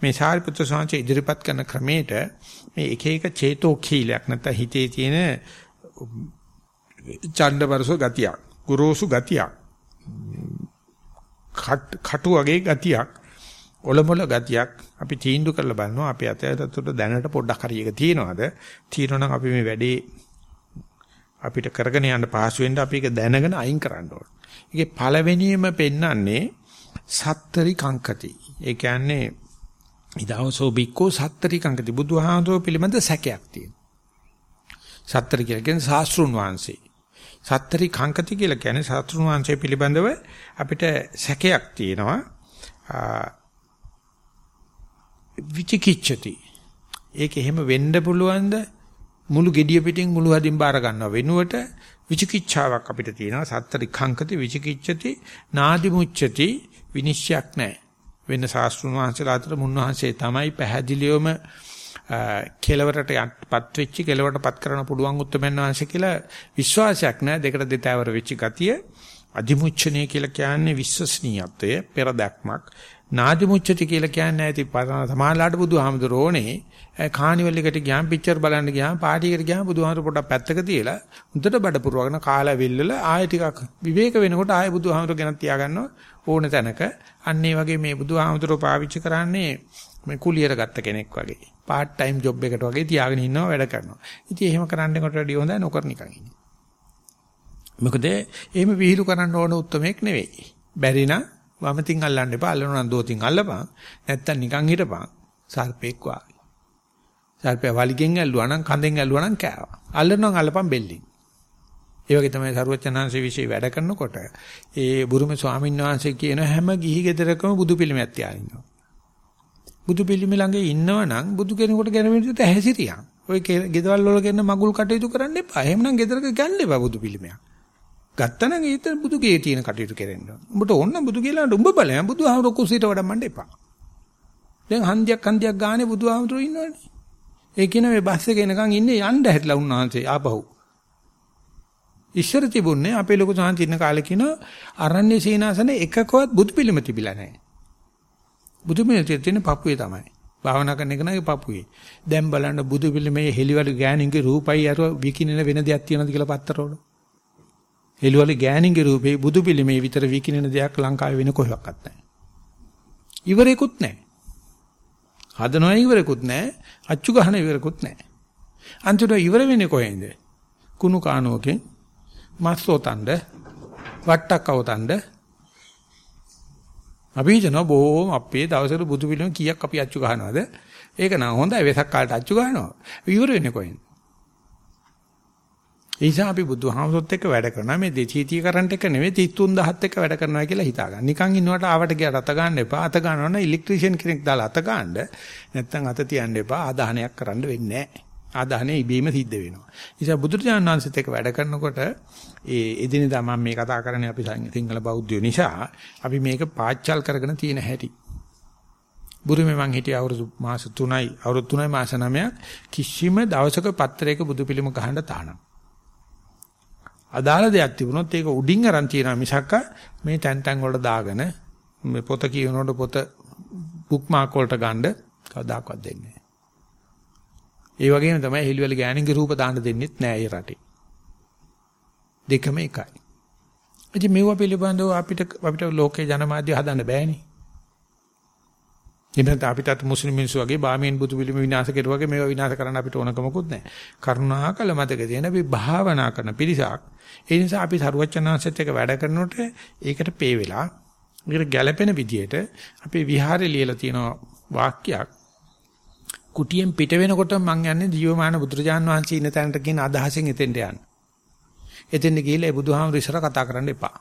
මේ සාරිපුත්‍ර සාංශ ඉදිරිපත් කරන ක්‍රමයට මේ එක එක චේතෝ කීලයක් නැත්නම් හිතේ තියෙන ඡණ්ඩවරසෝ ගතියක් ගුරුසු ගතියක් කටු වගේ ගතියක් ඔලොමොල ගතියක් අපි තීන්දුව කරලා බලනවා අපේ අතයට දැනට පොඩ්ඩක් හරි එක තියෙනවද තියෙනවනම් අපි මේ වැඩේ අපිට කරගෙන යන්න පහසු වෙන්න අපි ඒක දැනගෙන අයින් කරන්න ඕන. ඒකේ පළවෙනියම පෙන්වන්නේ සත්තරි කංකති. ඒ කියන්නේ ඉදවසෝ බික්කෝ සත්තරි කංකති බුදුහාමුදුරුවෝ පිළිබඳ සැකයක් තියෙනවා. සත්තර කියලා කියන්නේ ශාස්ත්‍රුන් වහන්සේ. සත්තරි කංකති කියලා කියන්නේ සත්‍රුණ වංශය පිළිබඳව අපිට සැකයක් තියෙනවා. විචිකිච්ඡති. ඒක එහෙම වෙන්න පුළුවන්ද? මුළු gediya පිටින් මුළු හදින් බාර ගන්නව වෙනුවට විචිකිච්ඡාවක් අපිට තියෙනවා. සත්තරි කංකති විචිකිච්ඡති නාදි මුච්ඡති විනිශ්චයක් නැහැ. වෙන ශාස්ත්‍රුන් වහන්සේලා අතර මුන්වහන්සේ තමයි පැහැදිලිවම කෙලවරටපත් වෙච්ච කෙලවරටපත් කරන්න පුළුවන් උත්තරමන් වහන්සේ කියලා විශ්වාසයක් නැහැ දෙකට දෙතෑවර වෙච්ච ගතිය. අධිමුච්ඡනීය කියලා කියන්නේ විශ්වසනීයත්වය පෙරදක්මක් නාදිමුච්ඡති කියලා කියන්නේ ඇති සමාලාට බුදුහාමුදුරෝනේ කානිවල් එකට ගියාම පික්චර් බලන්න ගියාම පාටි එකට ගියාම බුදුහාමුදුර පොඩක් පැත්තක තියලා උන්ට බඩ පුරවගෙන කාලා විල්ලල ආයෙ ටිකක් විවේක වෙනකොට ආයෙ බුදුහාමුදුර ගෙනත් තියාගන්නවා ඕන තැනක. අන්න ඒ වගේ මේ බුදුහාමුදුරෝ පාවිච්චි කරන්නේ මේ කුලියට ගත්ත කෙනෙක් වගේ පාර්ට් ටයිම් ජොබ් එකට වගේ තියාගෙන ඉන්නවා වැඩ කරනවා. ඉතින් එහෙම කරන්නකොට වැඩිය හොඳයි නොකර නිකන් ඉන්න. මොකද එහෙම විහිළු කරන්න ඕන උත්මයක් නෙවෙයි. බැරි නම් වමතින් අල්ලන්න එපා. අල්ලනවා නම් දෝතින් අල්ලපන්. නැත්තම් නිකන් හිටපන්. සර්පෙක් වාගේ. සර්පයා වලිගෙන් ඇල්ලුවා නම් කඳෙන් ඇල්ලුවා නම් කෑවා. අල්ලනවා අල්ලපන් බෙල්ලින්. ඒ වගේ තමයි සරුවචනාංශ විශ්ේ වැඩ කරනකොට ඒ බුරුම ස්වාමීන් වහන්සේ කියන හැම ගිහි ගෙදරකම බුදු පිළිමයක් තියාගෙන ඉන්නවා. බුදු පිළිම ළඟ ඉන්නවනම් බුදු කෙනෙකුට ගැනවිට හැසිරියන්. ඔය ගෙදවල් වල ගෙන මගුල් කටයුතු කරන්න එපා. එහෙමනම් ගෙදරක ගන්න එපා බුදු පිළිමයක්. ගත්තනම් ඊට බුදුගේ තියෙන කටයුතු කරන්න ඕන. උඹට ඕන බුදු කියලා උඹ බලයන් බුදුහාමුදුරු කුසීට වඩම්මන්න එපා. දැන් හන්දියක් හන්දියක් ගානේ බුදුහාමුදුරු ඉන්නවනේ. ඒ කියන මේ බස් එකේ එනකන් ඉන්නේ යන්න හැట్లా උන්වහන්සේ ආපහු. ඉස්සර තිබුණේ අපේ ලොකු සාන්ති ඉන්න කාලේ කියන අරණ්‍ය සීනාසන එකකවත් බුදු පිළිම තිබිලා නැහැ. බුදු පිළිම තියෙන පපුවේ තමයි. භාවනා කරන එක නගේ පපුවේ. දැන් බලන්න බුදු පිළිමේ හෙලිවල ගෑණින්ගේ රූපයි අර විකිනෙන වෙන දෙයක් තියෙනවද කියලා පත්තරවල. හෙලිවල ගෑණින්ගේ රූපේ බුදු පිළිමේ විතර විකිනෙන දෙයක් ලංකාවේ වෙන කොහෙවත් නැහැ. ඉවරෙකුත් නැහැ. හදනවා ඉවරෙකුත් නැහැ. අච්චු ගහන ඉවරෙකුත් නැහැ. අන්තිමට ඉවර වෙන්නේ කොහෙන්ද? කුණු කානුවකින් මස් සෝතණ්ඩ වට්ටක් අවතණ්ඩ අපි හිතනවා බොහොම අපේ දවසට බුදු පිළිම කීයක් අපි අච්චු ගහනවද ඒක නම් හොඳයි වෙසක් කාලට අච්චු ගහනවා ඉවර වෙන්නේ කොහෙන්ද ඒ නිසා අපි බුදුහාමුදුරුත් එක්ක වැඩ කරනවා මේ 230 කරන්ට් එක නෙවෙයි 33000ත් එක්ක වැඩ කරනවා කියලා හිතා ගන්න. නිකන් ඉන්නවට ආවට ගියා අත ගන්න එපා. අත ගන්නවනම් ඉලෙක්ට්‍රීෂියන් කෙනෙක් දාලා අත ගන්න. නැත්නම් අත තියන්න එපා. ආදාහනයක් කරන්න වෙන්නේ නැහැ. ආදාහනේ ඉබේම සිද්ධ වෙනවා. නිසා බුදුරජාණන් වහන්සේත් එක්ක වැඩ කරනකොට ඒ එදිනෙදා මම මේ කතා කරන්නේ අපි සිංහල බෞද්ධයෝ නිසා අපි මේක පාච්චල් කරගෙන තියෙන හැටි. බුරුමේ මං හිටිය අවුරුදු මාස 3යි අවුරුදු 3යි මාස 9ක් කිසිම දවසක පත්‍රයක බුදු පිළිම ගහන්න තානම්. අදාළ දෙයක් තිබුණොත් ඒක උඩින් අරන් තියනවා මිසක් මේ තැන් තැන් වලට දාගෙන මේ පොත කියනකොට පොත බුක් මාක් වලට ගන්න කවදාකවත් දෙන්නේ නැහැ. ඒ වගේම තමයි හෙලිවල ගෑණින්ගේ රූප දාන්න දෙන්නෙත් නෑ ඒ රටේ. දෙකම එකයි. ඉතින් මේවා පිළිබඳව අපිට අපිට ලෝකේ ජනමාධ්‍ය හදන්න බෑනේ. ඉතින් අපිට අත මුස්ලිම් මිනිස්සු වගේ බාමීන් බුදු පිළිම විනාශ කෙරුවා වගේ මේවා විනාශ කරන්න අපිට ඕනකමකුත් නැහැ. කරුණාකල මතක තියෙන අපි භාවනා කරන පිරිසක්. ඒ නිසා අපි සරුවචනාංශත් එක්ක වැඩ කරනකොට ඒකට පේ වෙලා ඒකට ගැළපෙන විදියට අපේ විහාරේ ලියලා තියෙන වාක්‍යයක් කුටියෙන් පිට වෙනකොට මං යන්නේ ජීවමාන බුදුරජාන් වහන්සේ ඉන්න තැනට කියන අදහසෙන් එතෙන්ට යන්න. එතෙන්ට ගිහිල්ලා ඒ බුදුහාමුදුර ඉස්සර කතා කරන්න එපා.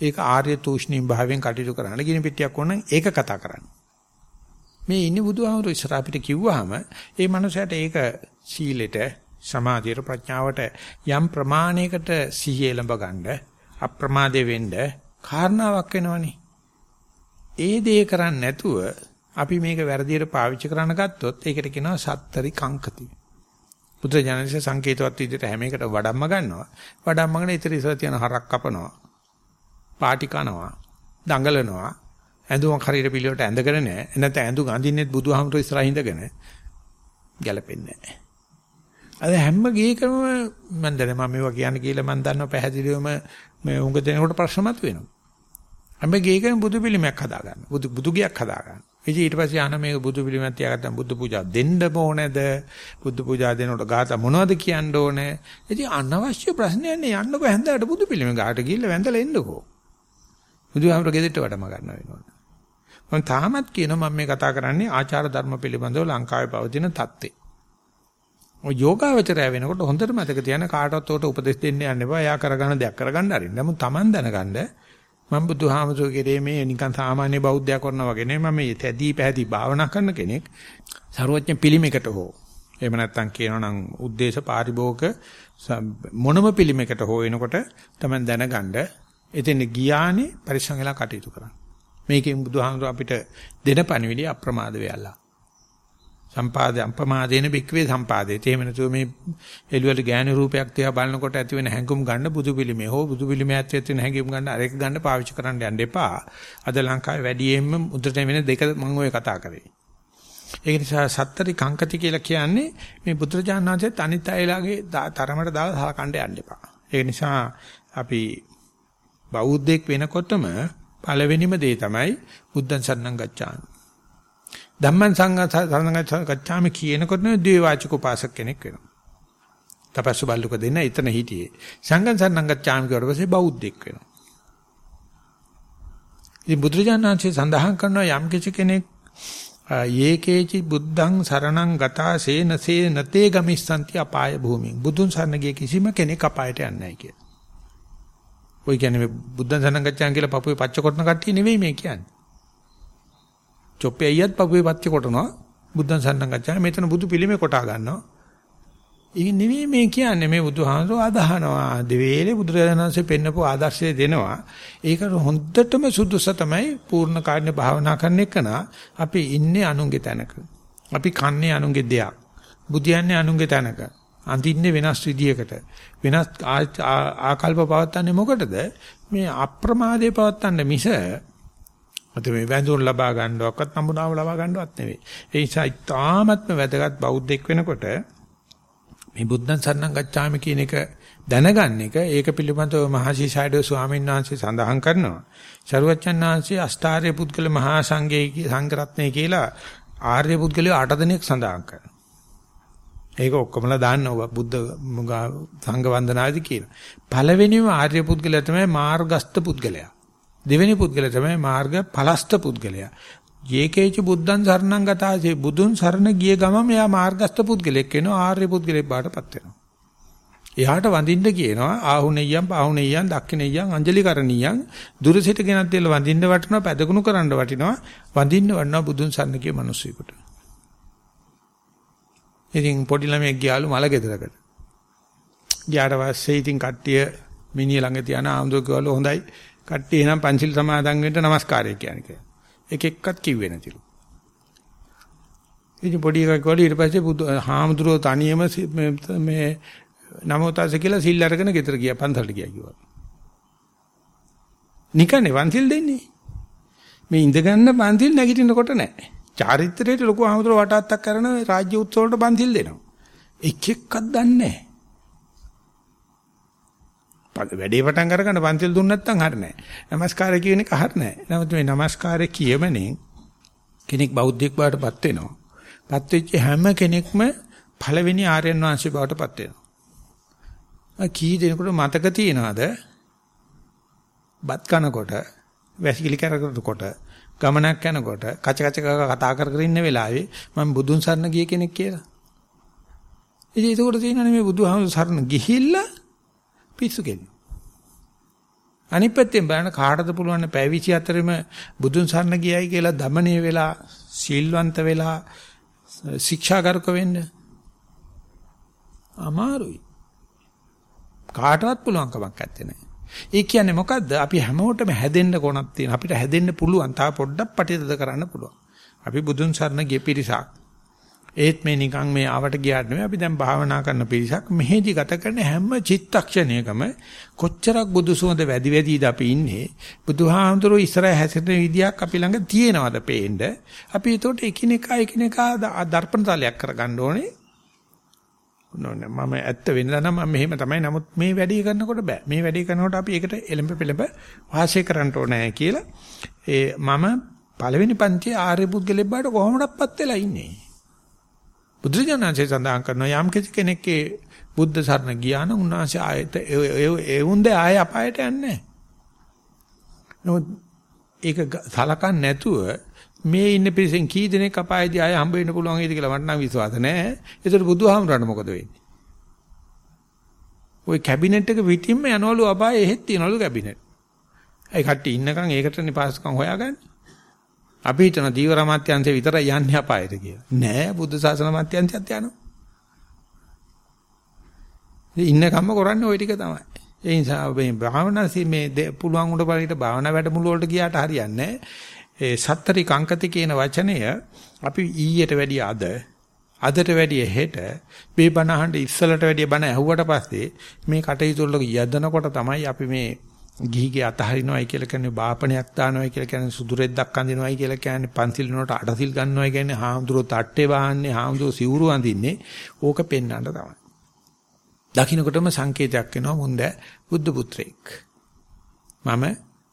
ඒක ආර්ය තූෂ්ණීම් භාවයෙන් කටයුතු කරන්න. ගිනි පිටියක් ඕන නම් ඒක කතා කරන්න. මේ ඉන්නේ බුදුහාමුදුර ඉස්සර අපිට කිව්වහම ඒ මනුස්සයාට ඒක සීලෙට සමාධියට ප්‍රඥාවට යම් ප්‍රමාණයකට සිහිය ළඹ ගන්න අප්‍රමාදේ වෙන්න කාරණාවක් වෙනවනේ. ඒ දේ කරන්නේ නැතුව අපි මේක වැරදියට පාවිච්චි කරන්න ගත්තොත් ඒකට කියනවා සත්තරි කංකති. බුදුරජාණන්සේ සංකේතවත් විදිහට හැම එකට වඩම්ම ගන්නවා. වඩම්මගෙන ඉතින් ඉස්සර තියෙන හරක් කපනවා. පාටි කනවා. දඟලනවා. ඇඳුමක් හරියට පිළිවෙලට ඇඳගෙන නැහැ. නැත්නම් ඇඳු ගඳින්නෙත් බුදුහාමුදුරු ඉස්සරහින් ඉඳගෙන ගැලපෙන්නේ නැහැ. අද හැම ගේකම මම දැන මම මේවා කියන්න කියලා මම දන්නවා පැහැදිලිවම මේ උඟ දෙනකොට ප්‍රශ්න මතුවෙනවා. හැම ගේකම බුදු පිළිමයක් හදා ගන්න. බුදු බුදු ගයක් හදා ගන්න. ඉතින් ඊට පස්සේ ආන මේක බුදු පිළිමයක් තියාගත්තම බුදු පූජා දෙන්න ඕනේද? බුදු පූජා දෙනකොට ගාත මොනවද කියන්න ඕනේ? ඉතින් අනවශ්‍ය ප්‍රශ්නයක් නේ යන්නකො හැන්දට බුදු පිළිම ගාට ගිහිල්ලා වැඳලා එන්නකෝ. බුදුහාමර ගෙදරට වඩම ගන්න වෙනවා. මම තාමත් කියනවා මම මේ කතා කරන්නේ ආචාර ධර්ම පිළිබඳව ලංකාවේ පවතින தත්ත්වේ. ඔය යෝගාවචරය වෙනකොට හොඳට මතක තියාගන්න කාටවත් උකට උපදෙස් දෙන්න යන්න එපා. එයා කරගන්න දෙයක් කරගන්න ආරින්න. නමුත් Taman දැනගන්න මම බුදුහාමසෝ කෙරේ මේ නිකන් සාමාන්‍ය බෞද්ධයා කරනවා වගේ නෙමෙයි මම මේ තැදී පැහැදී භාවනා කරන කෙනෙක්. ਸਰවඥ පිළිමයකට හෝ එහෙම නැත්නම් කියනවා නම් උද්දේශ පාරිභෝග මොනම පිළිමයකට හෝ එනකොට තමයි දැනගන්න එතෙන් ගියානේ පරිස්සම් වෙලා කටයුතු කරන්න. මේකෙන් බුදුහාමුදුර අපිට දෙන පණිවිඩය අප්‍රමාද වෙයලා. සම්පාද අප්‍රමාදේන බික්වේ සම්පාදේ. එහෙම නැතුව මේ එළුවල ගෑනු රූපයක් තියා බලනකොට ඇති වෙන හැඟුම් ගන්න බුදු පිළිමේ හෝ බුදු පිළිමේ ඇතුළත තියෙන හැඟුම් ගන්න අරෙක් ගන්න පාවිච්චි කරන්න යන්න එපා. අද ලංකාවේ වැඩියෙන්ම මුද්‍රණය වෙන දෙක මම ඔය කතා කරේ. ඒක නිසා සත්තරි කංකති කියලා කියන්නේ මේ බුදුරජාණන් වහන්සේත් අනිත් අයලාගේ තරමට දාලා සලකන්න යන්න එපා. ඒ නිසා අපි බෞද්ධෙක් වෙනකොටම පළවෙනිම දේ තමයි බුද්ධං සරණං ගච්ඡාමි. ධම්මං සංඝං ගච්ඡාමි කියනකොට ද්වේවාචික උපාසක කෙනෙක් වෙනවා. තපස්සු බල්ලුක දෙන්න එතන හිටියේ. සංඝං සරණං ගච්ඡාමි කියවට පස්සේ බෞද්ධෙක් වෙනවා. ඉතින් බුදුරජාණන් වහන්සේ සඳහන් කරනවා යම් කිසි කෙනෙක් යේකේචි බුද්ධං සරණං ගතා සේනසේ නතේ ගමිස්සanti අපාය භූමින් බුදුන් සරණ ගිය කිසිම කෙනෙක් අපායට යන්නේ නැහැ කිය. ඔය කියන්නේ බුද්ධං සරණං ගච්ඡාන් කියලා පපුවේ පච්ච කොටන කට්ටිය නෙවෙයි මේ කියන්නේ. චොප්පේ අයියත් පපුවේ පච්ච කොටනවා. බුද්ධං සරණං ගච්ඡාන් මෙතන බුදු පිළිමේ කොටා ගන්නවා. ඒක නෙවෙයි මේ කියන්නේ මේ බුදුහාමරෝ අදහනවා. දෙවේලේ බුදුරජාණන් වහන්සේ පෙන්නපු ආදර්ශය දෙනවා. ඒක හොඳටම සුදුස තමයි පූර්ණ කාර්ය භාවනා කරන එකන අපි ඉන්නේ අනුන්ගේ තැනක. අපි කන්නේ අනුන්ගේ දෙයක්. බුදියන්නේ අනුන්ගේ තැනක. අඳින්නේ වෙනස් විදියකට. වෙනස් ආකල්ප පවත්තන්නේ මොකටද? මේ අප්‍රමාදේ පවත්තන්න මිස අද මේ වැඳුම් ලබා ගන්නවක්වත් නම්බුනාව ලබා ගන්නවත් නෙවෙයි ඒ නිසා ඉතාමත්ම වැදගත් බෞද්ධෙක් වෙනකොට මේ බුද්ධං සරණං ගච්ඡාමි කියන එක දැනගන්න එක ඒක පිළිබඳව මහසිසාරද ස්වාමීන් වහන්සේ සඳහන් කරනවා. ශරුවච්චන් වහන්සේ අෂ්ටාර්ය පුද්ගල මහා සංඝයේ සංඝරත්නය කියලා ආර්ය පුද්ගලයෝ 8 දෙනෙක් සඳහන් කරනවා. ඒක ඔක්කොමලා දාන්නවා බුද්ධ සංඝ වන්දනාදී කියන. පළවෙනිම ආර්ය පුද්ගලයා තමයි මාර්ගස්ත පුද්ගලයා. දෙවෙනි පුද්ගලයා තමයි මාර්ග පලස්ත පුද්ගලයා. යේකේච බුද්ධං සරණං ගතාසේ බුදුන් සරණ ගිය ගමම එයා මාර්ගස්ත පුද්ගලෙක් වෙනවා ආර්ය පුද්ගලෙක් බාටපත් වෙනවා. එයාට වඳින්න කියනවා ආහුණෙයයන් පාහුණෙයයන් දක්ඛිනෙයයන් අංජලි කරණීයන් දුර සිට ගෙනත් දෙල වඳින්න වටනවා පැදකුණු කරන්න වටිනවා වඳින්න වටනවා බුදුන් සරණ ගිය මිනිස්සුෙකුට. ඉතින් පොඩි ළමයෙක් ගියාලු මල ගෙදරකට. ගියාට පස්සේ ඉතින් කට්ටිය මිනිහ ළඟ තියන ආම්දෝ කිව්වලු හොඳයි කට්ටිය එහෙනම් පන්සිල් සමාදන් වෙන්න নমස්කාරය කියන්නේ කියලා. එක එක්කත් කිව්වේ නැතිලු. ඉතින් පොඩි එකා කිව්වලු ඊට පස්සේ බුදු හාමුදුරුවෝ තනියම මේ නමෝතාස කියලා සිල් අරගෙන ගෙදර ගියා පන්සලට ගියා කිව්වා. නිකන්නේ වන්සිල් දෙන්නේ. මේ ඉඳගන්න පන්සිල් නැගිටිනකොට නැහැ. චාරිත්‍රයට ලොකු හාමුදුරුවෝ වටාත්තක් කරන රාජ්‍ය උත්සව වලට පන්සිල් දෙනවා. එක එක්කක් දන්නේ නැහැ. වැඩේ පටන් අරගන්න පන්තිල් දුන්න නැත්නම් හරිය නෑ. নমස්කාරය කියන එක හරිය නෑ. නමුත් මේ নমස්කාරය කියමනේ කෙනෙක් බෞද්ධයෙක් බවට පත් වෙනවා. පත් වෙච්ච හැම කෙනෙක්ම පළවෙනි ආර්යයන් වහන්සේ බවට පත් වෙනවා. කී දෙනෙකුට මතක තියනවාද? බත් කනකොට, වැසිකිලි කරකරනකොට, ගමනක් යනකොට, කච කච කතා කර කර ඉන්න වෙලාවේ මම බුදුන් සරණ ගිය කෙනෙක් කියලා. ඉතින් ඒක උඩ තියෙනනේ මේ බුදුහාමුදුර සරණ ගිහිල්ලා පිස්සු කෙලිනවා. අනිත් පැත්තෙන් බලන කාටද පුළුවන් පැය 24ෙම බුදුන් සරණ ගියයි කියලා দমনය වෙලා සීල්වන්ත වෙලා ශික්ෂාගරුක වෙන්න අමාරුයි. කාටවත් පුළුවන් කමක් නැත්තේ. ඒ කියන්නේ මොකද්ද? අපි හැමෝටම හැදෙන්න කොනක් තියෙන. අපිට හැදෙන්න පුළුවන්. තා පොඩ්ඩක් පටිදද කරන්න පුළුවන්. අපි බුදුන් සරණ ගිය පිරිසක්. ඒත් මේ නිකන් මේ ආවට ගියාට නෙවෙයි අපි දැන් භාවනා කරන පිරිසක් මෙහෙදි ගත කරන හැම චිත්තක්ෂණයකම කොච්චරක් බුදු සුවඳ වැඩි වැඩිද අපි ඉන්නේ? බුදුහාමුදුරුවෝ ඉස්සරහ හැසිරෙන විදියක් අපි ළඟ තියෙනවද පේන්න? අපි ඒතකොට එකිනෙකා එකිනෙකා දර්පණ තලයක් කරගන්න ඕනේ. නෝන මම ඇත්ත වෙනදා නම් මම මෙහෙම තමයි. නමුත් මේ වැඩේ කරනකොට බෑ. මේ වැඩේ කරනකොට අපි ඒකට එලඹ පෙළඹ වාසය කරන්න ඕනේ කියලා. ඒ මම පළවෙනි පන්තියේ ආර්ය පුද්ගලෙක් බාට කොහොමඩක්පත් වෙලා ඉන්නේ? බුදුරජාණන්සේ සඳහන් කරනවා යම් කෙනෙක්ගේ බුද්ධ සරණ ගියා නම් උන්වහන්සේ ආයත ඒ උන්දේ ආය අපායට යන්නේ නැහැ. ඒක සලකන්නේ නැතුව මේ ඉන්න පිරිසෙන් කී දෙනෙක් අපායේදී ආය හම්බ වෙන්න පුළුවන් වේද කියලා මට නම් විශ්වාස නැහැ. ඒතර බුදුහාමුදුරන් මොකද වෙන්නේ? ওই කැබිනට් එක පිටින්ම යනවලු අපායේ එහෙත් තියනවලු කැබිනට්. ඒ කට්ටිය ඉන්නකන් ඒකටනේ පාස්කම් හොයාගන්නේ. අපි හිතන දීවර අමාත්‍යංශේ විතරයි යන්නේ අපායට කියලා. නෑ බුද්ධ ශාසන අමාත්‍යංශයත් යනවා. ඉන්න කම්ම කරන්නේ ওই ටික තමයි. ඒ නිසා මේ භාවනා මේ පුළුවන් උඩ බලයට භාවනා වැඩමුළු වලට ගියාට හරියන්නේ ඒ සත්තරි කංකති කියන වචනය අපි ඊයට වැඩිය අද අදට වැඩිය හෙට මේ බණ අහන්න ඉස්සලට වැඩිය බණ ඇහුවට පස්සේ මේ කටයුතු වල යදනකොට තමයි අපි මේ ගිහිගේ අතහරිනවයි කියලා කියන්නේ බාපණයක් දානවයි කියලා කියන්නේ සුදුරෙද්දක් අඳිනවයි කියලා කියන්නේ පන්සිල් නෝට අටසිල් ගන්නවයි කියන්නේ හාමුදුරුවෝ තට්ටේ වහන්නේ හාමුදුරුවෝ සිවුරු අඳින්නේ ඕක පෙන්වන්න තමයි. දකින්නකොටම සංකේතයක් එනවා මුන්ද බුද්ධ පුත්‍රයෙක්. මම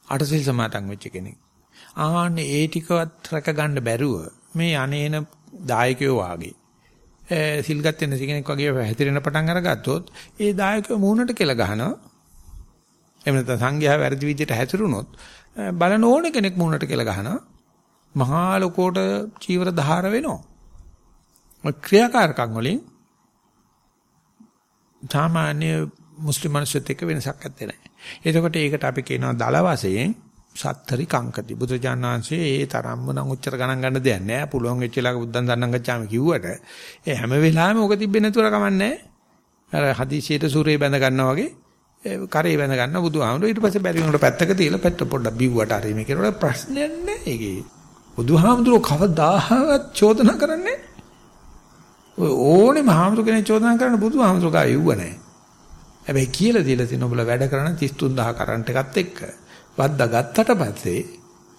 අටසිල් සමාදන් වෙච්ච කෙනෙක්. ආන්නේ ඒ ටිකවත් රැක ගන්න බැරුව මේ අනේන දායකයෝ වාගේ සිල් ගත්තේ නැති කෙනෙක් වගේ හැතිරෙන පටන් අරගත්තොත් ඒ දායකයෝ මූණට කෙල ගහනවා එහෙම නැත්නම් සංඝයා වැරදි විදිහට හැසිරුණොත් බලන ඕන කෙනෙක් මුණට කියලා ගහනවා. මහා ලෝකෝට චීවර ධාර වෙනවා. ඔය ක්‍රියාකාරකම් වලින් සාමාන්‍ය මුස්ලිම් මිනිස්සුත් එක්ක වෙනසක් නැත්තේ නෑ. එතකොට ඒකට අපි කියනවා දල වශයෙන් සත්තරි කංකති. බුදුජානනාංශයේ ඒ තරම්ම නම් උච්චර ගණන් ගන්න දෙයක් නෑ. පුළුවන් වෙච්ච ලාක බුද්ධන් දන්නං ගච්ඡාම කිව්වට ඒ හැම වෙලාවෙම ඔක තිබෙන්නේ නැතුව කමන්නේ අර හදිසියට සූරේ බැඳ ගන්නවා වගේ කරේ වැඳ ගන්න බුදුහාමුදුරුවෝ ඊට පස්සේ බැරි වුණාට පැත්තක තියලා පැත්ත පොඩ්ඩක් බිව්වට හරි මේ කියනකොට ප්‍රශ්නයක් නැහැ ඒකේ. බුදුහාමුදුරුවෝ කවදාහවත් චෝදනා කරන්නේ ඔය ඕනේ මහාමුදුර කෙනෙක් චෝදනා කරන්න බුදුහාමුදුරුවෝ ගා යුව නැහැ. හැබැයි කියලා දීලා තියෙන ඔබලා වැඩ කරන 33000 කරන්ට් එකත් එක්ක වද්දා ගත්තට පස්සේ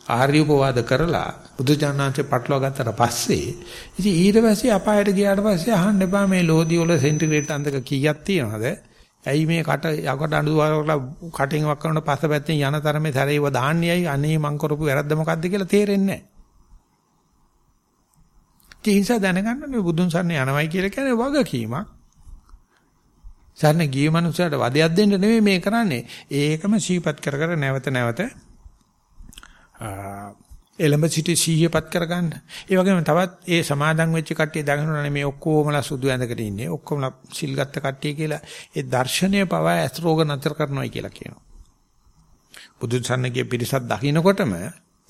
ආර්ය උපවාද කරලා බුදුජානනාංශේ පටලවා ගත්තට පස්සේ ඉතින් ඊට පස්සේ අපායට ගියාට පස්සේ අහන්න එපා මේ ලෝදි වල සෙන්ටිග්‍රේඩ් අන්දක කීයක් තියෙනවද ඇයි මේ කට යකට අඬුවාරලා කටින් වක් කරන පස්සපැත්තෙන් යන තරමේ සැරේව දාන්නේයි අනේ මං කරපු වැරද්ද මොකද්ද කියලා තේරෙන්නේ නැහැ. ඒ නිසා දැනගන්න මේ බුදුන් සරණ යනවයි කියලා කියන්නේ වගකීමක්. සරණ ගිය මනුස්සයට වදයක් දෙන්න නෙමෙයි මේ කරන්නේ. ඒකම සීපත් කර කර නැවත නැවත එළඹ සිටි සීයපත් කරගන්න. ඒ වගේම තවත් ඒ සමාදන් වෙච්ච කට්ටිය දකින්නනේ මේ ඔක්කොමලා සුදු ඇඳකට ඉන්නේ. ඔක්කොමලා සිල් ගත්ත කට්ටිය කියලා ඒ දර්ශනය පවා ඇස් රෝග නතර කරනවායි කියලා කියනවා. බුදුන් සන්නගේ පිරිසක් දකින්නකොටම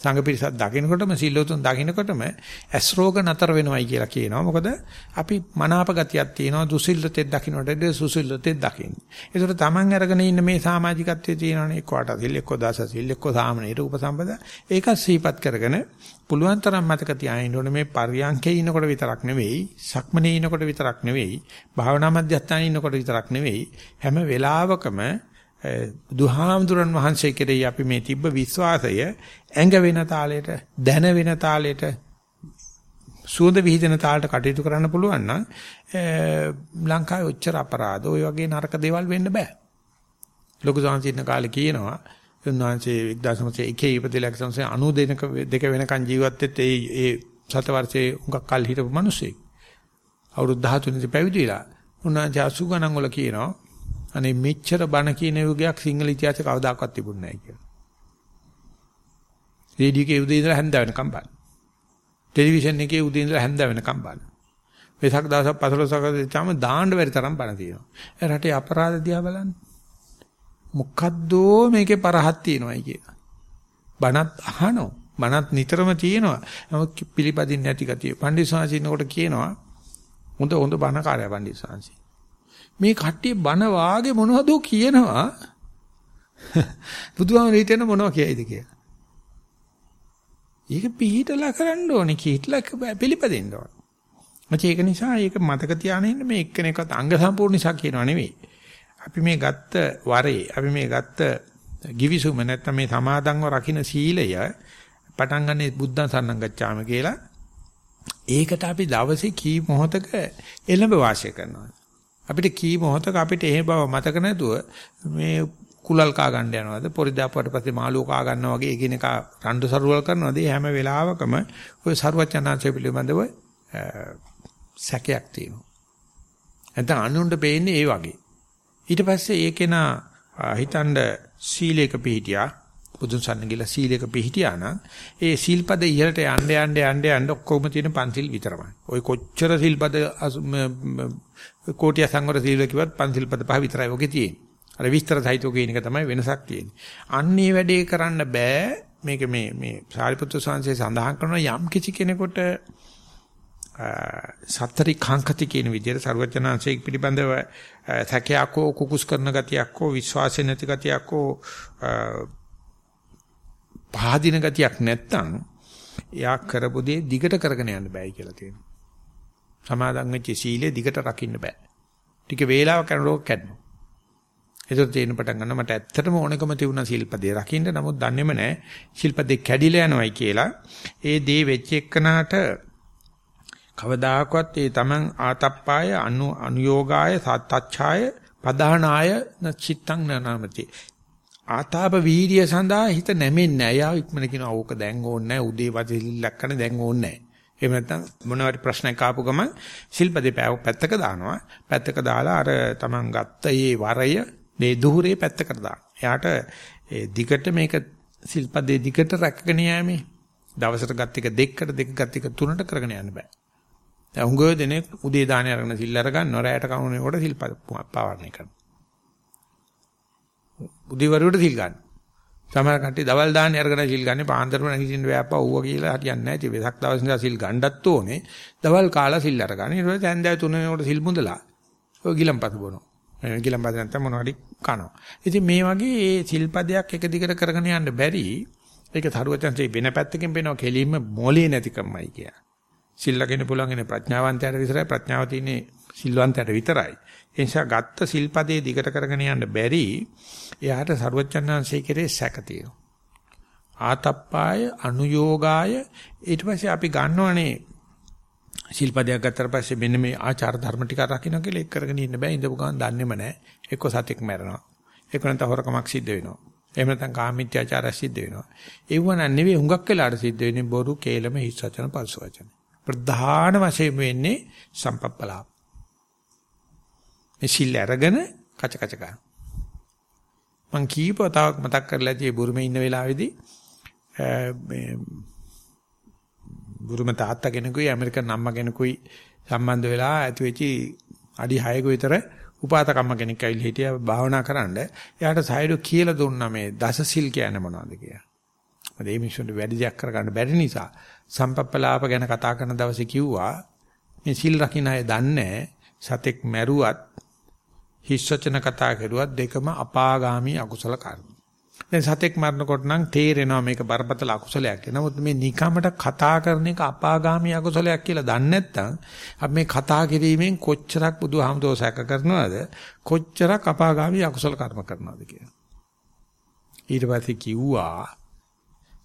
සංඝ පිරිසක් දකින්නකොටම සිල්ලෝතුන් දකින්නකොටම ඇස් රෝග නතර වෙනවයි කියලා කියනවා. මොකද අපි මනාප ගතියක් තියෙනවා දුසිල්ලතෙත් දකින්නට සුසිල්ලතෙත් දකින්න. ඒකට තමන් අරගෙන ඉන්න මේ සමාජිකත්වයේ තියෙනවනේ එක්කවට සිල් එක්ක දස සිල් එක්ක සාමනීර උපසම්පදා ඒක සීපත් කරගෙන පුළුවන් තරම් මතක තියාගෙන ඕනේ මේ පරියන්කේ ඉන්නකොට විතරක් නෙවෙයි සක්මනේ ඉන්නකොට විතරක් නෙවෙයි භාවනා මධ්‍යස්ථානයේ ඉන්නකොට විතරක් නෙවෙයි හැම වෙලාවකම බුදුහාමුදුරන් වහන්සේ කෙරෙහි අපි මේ තිබ්බ විශ්වාසය ඇඟ වෙන තාලෙට දැන වෙන තාලෙට සුවඳ විහිදෙන තාලට කටයුතු කරන්න පුළුවන් නම් ලංකාවේ ඔච්චර අපරාධ ওই වගේ නරක දේවල් වෙන්න බෑ. ලොකු සංසිඳන කාලේ කියනවා උන්වහන්සේ 1901 ඉපදෙලා 1992 දෙක වෙනකන් ජීවත් වෙත් ඒ ඒ සත වර්ෂයේ උඟක් කල් හිටපු මිනිස්සෙක්. අවුරුදු 13 ඉඳි පැවිදි වෙලා උන්වහන්සේ 80 ගණන් වල කියනවා අනේ මෙච්චර බණ කියන යුගයක් සිංහල ඉතිහාසයේ කවදාකවත් තිබුණ නැහැ කියලා. රේඩියෝ එකේ උදේ ඉඳලා හැන්ද වෙනකම් බලන්න. ටෙලිවිෂන් එකේ උදේ ඉඳලා හැන්ද වෙනකම් බලන්න. වෙසක් දවසක් 15ක තම දාන්න බැරි තරම් බණ තියෙනවා. ඒ රටේ අපරාධ දිහා බලන්න. මොකද්ද මේකේ පරහක් තියෙනවයි කියලා. බණත් අහනවා. බණත් නිතරම තියෙනවා. නමුත් පිළිපදින්නේ නැති ගතිය. පණ්ඩිත සාංශිනකොට කියනවා හොඳ හොඳ බණ කාර්ය පණ්ඩිත සාංශි. මේ කට්ටිය බන වාගේ මොනවද කියනවා බුදුහාම හිතෙන මොනවා කියයිද කියලා. ඒක පිළිහිටලා කරන්න ඕනේ කීටලා පිළිපදින්න ඕනේ. මච ඒක නිසා ඒක මතක තියාගෙන ඉන්න මේ එක්කෙනෙක්වත් අංග සම්පූර්ණ නිසා කියනවා නෙවෙයි. අපි මේ ගත්ත වරේ අපි මේ ගත්ත givisuma නැත්නම් මේ සමාදන්ව රකින්න සීලය පටන් ගන්නේ බුද්ධං සරණං ගච්ඡාම කියලා. ඒකට අපි දවසේ කී මොහතක එළඹ වාසය කරනවා. අපිට කී මොහොතක අපිට එහෙ බව මතක නැතුව මේ කුලල් කා ගන්න යනවාද? පොරිදාපුවට පස්සේ මාළුව කා ගන්නවා වගේ එකිනෙක රණ්ඩු සරුවල් කරනවාද? හැම වෙලාවකම ඔය ਸਰවචනාංශය පිළිබඳව සැකයක් තියෙනවා. නැත්නම් අනුන්ට පේන්නේ ඒ වගේ. ඊට පස්සේ ඒකේන හිතනද සීලයක පිහිටියා. බුදුන් සරණ ගිහලා සීලයක පිළිහිටියා නම් ඒ සීල්පද ඉහළට යන්න යන්න යන්න යන්න ඔක්කොම තියෙන පන්සිල් විතරමයි. ওই කොච්චර සීල්පද කෝටි සංවර සීල කිව්වත් පන්සිල්පද පහ විතරයි ඔකේ තියෙන්නේ. අර විස්තර සහිතව කියන එක තමයි වෙනසක් තියෙන්නේ. අන්න ඒ වැඩේ කරන්න බෑ. මේක මේ මේ සාරිපුත්‍ර සංසය සඳහන් කරන යම් කිසි කෙනෙකුට සතරි කාංකති කියන විදිහට ਸਰවඥාන්සේ පිළිබඳව සැකයක් හෝ කුකුස් කරන ගතියක් හෝ විශ්වාසය නැති ගතියක් හෝ පහදින ගතියක් නැත්තම් එයා කරපු දේ දිගට කරගෙන යන්න බෑ කියලා තියෙනවා. සමාදන් වෙච්ච සීලය දිගට රකින්න බෑ. ටික වේලාවක් යනකොට කැඩෙනවා. ඒතර තේින පටන් ගන්න මට ඇත්තටම ඕනකම තිබුණා ශිල්පදේ රකින්න නමුත් දන්නේම නැහැ ශිල්පදේ කැඩිලා යනවායි කියලා. ඒ දේ වෙච්ච එක්කනට කවදාකවත් ඒ තමන් ආතප්පාය අනු අනුയോഗාය සත්‍ච්ඡාය පදානාය චිත්තං නනාමති ආතාප වීර්ය සඳහා හිත නැමෙන්නේ නැහැ. යා ඉක්මන කියනවා ඕක දැන් ඕනේ නැහැ. උදේ වදිල්ලක් කරන දැන් ඕනේ නැහැ. එහෙම නැත්නම් මොනවාරි ප්‍රශ්නයක් ආපු ගමන් ශිල්පදේ පැත්තක දානවා. පැත්තක දාලා අර තමන් ගත්ත ඒ වරය මේ දුහුරේ පැත්තකට දානවා. එයාට ඒ දිගට මේක ශිල්පදේ දිගට රැකගෙන යෑමේ දවසට ගත් එක දෙකකට දෙක ගත් එක තුනට කරගෙන යන්න බෑ. දැන් උංගෝ දෙනේ උදේ දානේ අරගෙන සිල් අරගන්න රැයට කවුනේකොට සිල් පාවරණය කරනවා. උදේවරුට සිල් ගන්න. සමහර කට්ටිය දවල් දාන්නේ අරගෙන සිල් ගන්නේ පාන්දරම නැගිටින්න බෑප්පා ඌව කියලා හරියන්නේ නැහැ. ඉතින් වෙසක් දවස් නිසා සිල් ගන්නත් ඕනේ. දවල් කාලා සිල් අරගන්න. ඊට පස්සේ ඇන්දෑ තුන වෙනකොට සිල් මුදලා. ඔය ගිලම්පත බොනවා. ගිලම්පත නැත්තම් මොනවද කනවා. ඉතින් මේ වගේ ඒ සිල්පදයක් එක දිගට කරගෙන යන්න බැරි. ඒක තරුවචන්සේ වෙන පැත්තකින් වෙනවා කෙලින්ම මොලේ නැතිකමයි කියන්නේ. සිල්ලගෙන පුළුවන්ගෙන ප්‍රඥාවන්තයට විතරයි ප්‍රඥාව තියෙන්නේ සිල්වන්තයට විතරයි. ඒ නිසා ගත්ත සිල්පදේ දිගට කරගෙන යන්න බැරි එයාට ਸਰවචන්නාංශයේ කෙරේ සැක තියෙනවා. ආතප්පාය අනුയോഗාය ඊට පස්සේ අපි ගන්නවනේ ශිල්පදයක් ගත්තට පස්සේ මෙන්න මේ ආචාර ධර්ම ටික රකින්න කියලා ඒක කරගෙන ඉන්න බෑ. ඉඳපු ගමන් දන්නේම නෑ. එක්ක සතෙක් මැරෙනවා. එක්ක නැත්නම් හොරකමක් සිද්ධ වෙනවා. එහෙම නැත්නම් කාමීත්‍යාචාරයක් සිද්ධ වෙනවා. ඒව නන් නෙවෙයි හුඟක් වෙලාට සිද්ධ වෙන්නේ බොරු කේලම හිස් වචන පරිස වචන. ප්‍රධාන වශයෙන් වෙන්නේ සම්පප්පලාප. මේ සිල් අරගෙන කච කච ගන්න. මං කීපවතාවක් මතක් කරලා තියේ බුරුමේ ඉන්න වෙලාවේදී මේ බුරුම තාත්තා කෙනෙකුයි ඇමරිකන් අම්මා කෙනෙකුයි සම්බන්ධ වෙලා ඇති වෙච්චි අඩි 6ක විතර උපාතකම්ම කෙනෙක් ඇවිල්ලා හිටියා භාවනා කරන්න. එයාට සයිඩෝ කියලා දුන්නා මේ දස සිල් කියන්නේ මොනවද කියලා. මොකද මේ මිනිස්සුන්ට වැඩි දෙයක් කරගන්න බැරි නිසා සම්පප්පලාප ගැන කතා කරන දවසේ කිව්වා මේ සිල් රකින්න අය දන්නේ සතෙක් මැරුවත් හිස් වචන කතා කරුවත් දෙකම අපාගාමි අකුසල කර්ම. දැන් සතෙක් මරනකොට නම් තේරෙනවා මේක බරපතල අකුසලයක්. නමුත් මේ නිකමට කතා කරන එක අපාගාමි අකුසලයක් කියලා දන්නේ නැත්නම් අපි මේ කතා කිරීමෙන් කොච්චරක් බුදුහාමුදුරෝ සැක කරනවද කොච්චරක් අපාගාමි අකුසල කර්ම කරනවද කියලා. ඊට පස්සේ කිව්වා